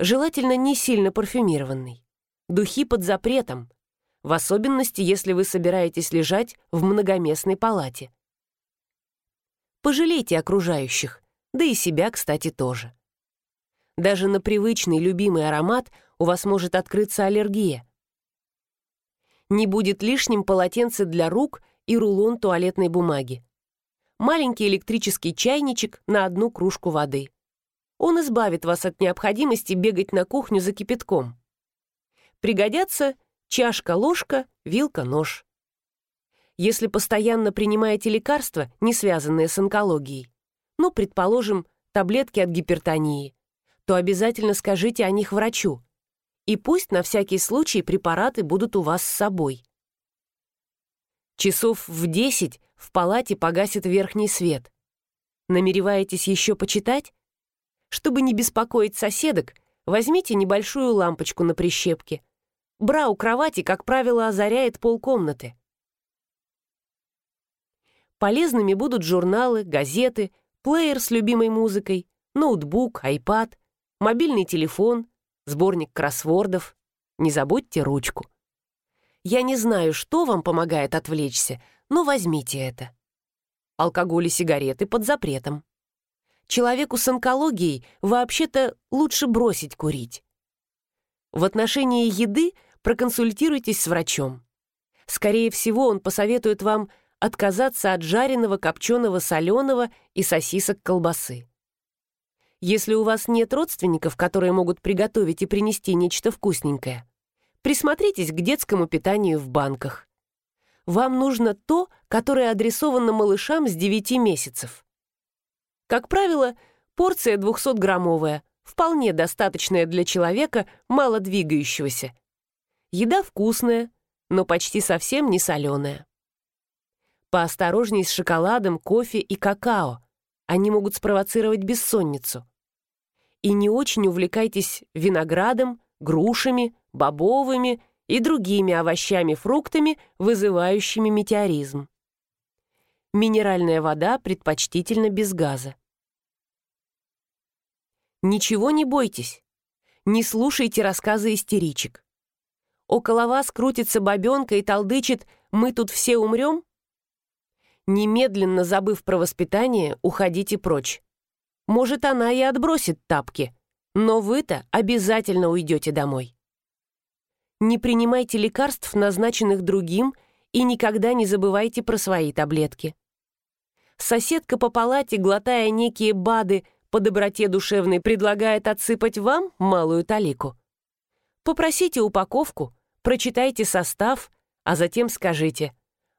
[SPEAKER 1] желательно не сильно парфюмированный. Духи под запретом, в особенности, если вы собираетесь лежать в многоместной палате. Пожалейте окружающих, да и себя, кстати, тоже. Даже на привычный любимый аромат у вас может открыться аллергия. Не будет лишним полотенце для рук и рулон туалетной бумаги. Маленький электрический чайничек на одну кружку воды. Он избавит вас от необходимости бегать на кухню за кипятком. Пригодятся чашка, ложка, вилка, нож. Если постоянно принимаете лекарства, не связанные с онкологией, ну, предположим, таблетки от гипертонии, то обязательно скажите о них врачу. И пусть на всякий случай препараты будут у вас с собой. Часов в 10 в палате погасит верхний свет. Намереваетесь еще почитать? Чтобы не беспокоить соседок, возьмите небольшую лампочку на прищепке. Бра у кровати, как правило, озаряет полкомнаты. Полезными будут журналы, газеты, плеер с любимой музыкой, ноутбук, айпад, мобильный телефон, сборник кроссвордов. Не забудьте ручку. Я не знаю, что вам помогает отвлечься, но возьмите это. Алкоголь и сигареты под запретом. Человеку с онкологией вообще-то лучше бросить курить. В отношении еды проконсультируйтесь с врачом. Скорее всего, он посоветует вам отказаться от жареного, копченого, соленого и сосисок колбасы. Если у вас нет родственников, которые могут приготовить и принести нечто вкусненькое, присмотритесь к детскому питанию в банках. Вам нужно то, которое адресовано малышам с 9 месяцев. Как правило, порция 200-граммовая, вполне достаточная для человека, мало двигающегося. Еда вкусная, но почти совсем не соленая. Поосторожней с шоколадом, кофе и какао. Они могут спровоцировать бессонницу. И не очень увлекайтесь виноградом, грушами, бобовыми и другими овощами-фруктами, вызывающими метеоризм. Минеральная вода предпочтительно без газа. Ничего не бойтесь. Не слушайте рассказы истеричек. Около вас крутится бабенка и толдычит «Мы тут все умрем?» Немедленно забыв про воспитание, уходите прочь. Может, она и отбросит тапки, но вы-то обязательно уйдете домой. Не принимайте лекарств, назначенных другим, и никогда не забывайте про свои таблетки. Соседка по палате, глотая некие БАДы, по доброте душевной предлагает отсыпать вам малую талику. Попросите упаковку, прочитайте состав, а затем скажите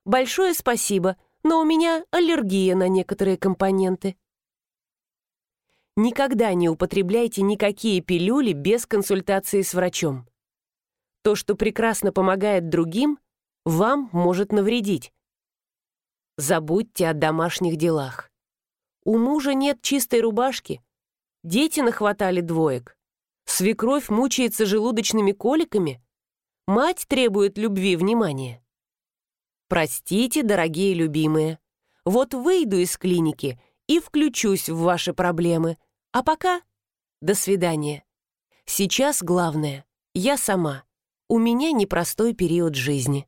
[SPEAKER 1] «Большое спасибо, но у меня аллергия на некоторые компоненты». Никогда не употребляйте никакие пилюли без консультации с врачом. То, что прекрасно помогает другим, вам может навредить. Забудьте о домашних делах. У мужа нет чистой рубашки. Дети нахватали двоек. Свекровь мучается желудочными коликами. Мать требует любви внимания. Простите, дорогие любимые. Вот выйду из клиники и включусь в ваши проблемы. А пока до свидания. Сейчас главное — я сама у меня непростой период жизни.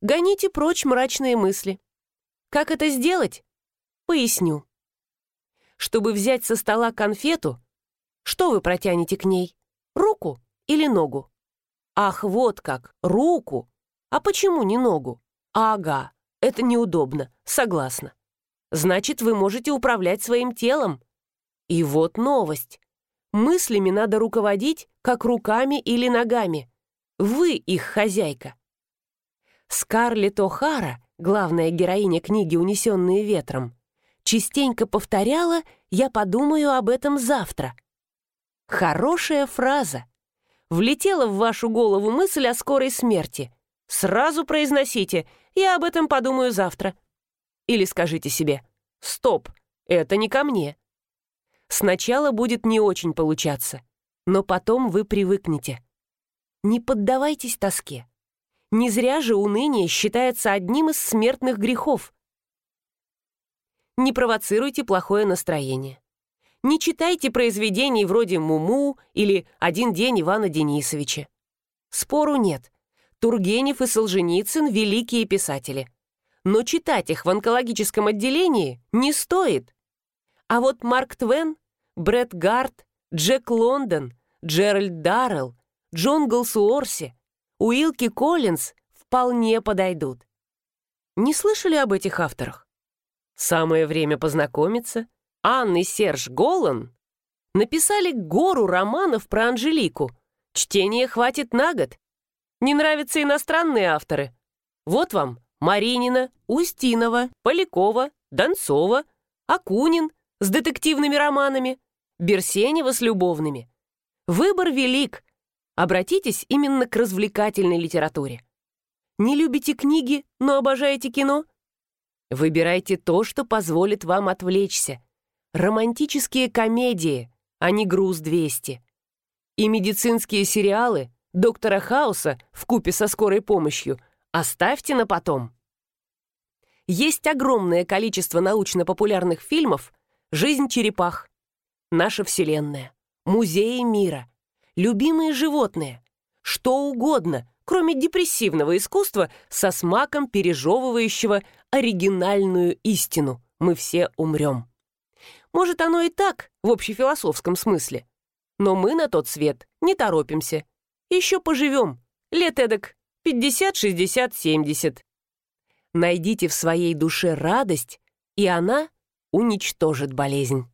[SPEAKER 1] Гоните прочь мрачные мысли. Как это сделать? Поясню. Чтобы взять со стола конфету, что вы протянете к ней? Руку или ногу? Ах, вот как, руку. А почему не ногу? Ага, это неудобно, согласна. Значит, вы можете управлять своим телом. И вот новость. Мыслями надо руководить, как руками или ногами. Вы их хозяйка. Скарлетт О'Хара, главная героиня книги «Унесенные ветром», частенько повторяла «Я подумаю об этом завтра». Хорошая фраза. Влетела в вашу голову мысль о скорой смерти. Сразу произносите «Я об этом подумаю завтра». Или скажите себе «Стоп, это не ко мне». Сначала будет не очень получаться, но потом вы привыкнете. Не поддавайтесь тоске. Не зря же уныние считается одним из смертных грехов. Не провоцируйте плохое настроение. Не читайте произведений вроде «Муму» или «Один день Ивана Денисовича». Спору нет. Тургенев и Солженицын — великие писатели. Но читать их в онкологическом отделении не стоит. А вот Марк Твен, Брэд Гарт, Джек Лондон, Джеральд Даррелл, Джон Голсуорси, Уилки Коллинз вполне подойдут. Не слышали об этих авторах? Самое время познакомиться. Анна и Серж Голлан написали гору романов про Анжелику. Чтения хватит на год. Не нравятся иностранные авторы? Вот вам Маринина, Устинова, Полякова, Донцова, Акунин с детективными романами, Берсенева с любовными. Выбор велик, Обратитесь именно к развлекательной литературе. Не любите книги, но обожаете кино? Выбирайте то, что позволит вам отвлечься. Романтические комедии, а не груз 200. И медицинские сериалы доктора Хауса в купе со скорой помощью оставьте на потом. Есть огромное количество научно-популярных фильмов «Жизнь черепах», «Наша Вселенная», «Музеи мира», «Любимые животные», что угодно, кроме депрессивного искусства со смаком пережевывающего оригинальную истину «Мы все умрем». Может, оно и так, в общефилософском смысле. Но мы на тот свет не торопимся. Еще поживем. Лет эдак 50, 60, 70. Найдите в своей душе радость, и она уничтожит болезнь.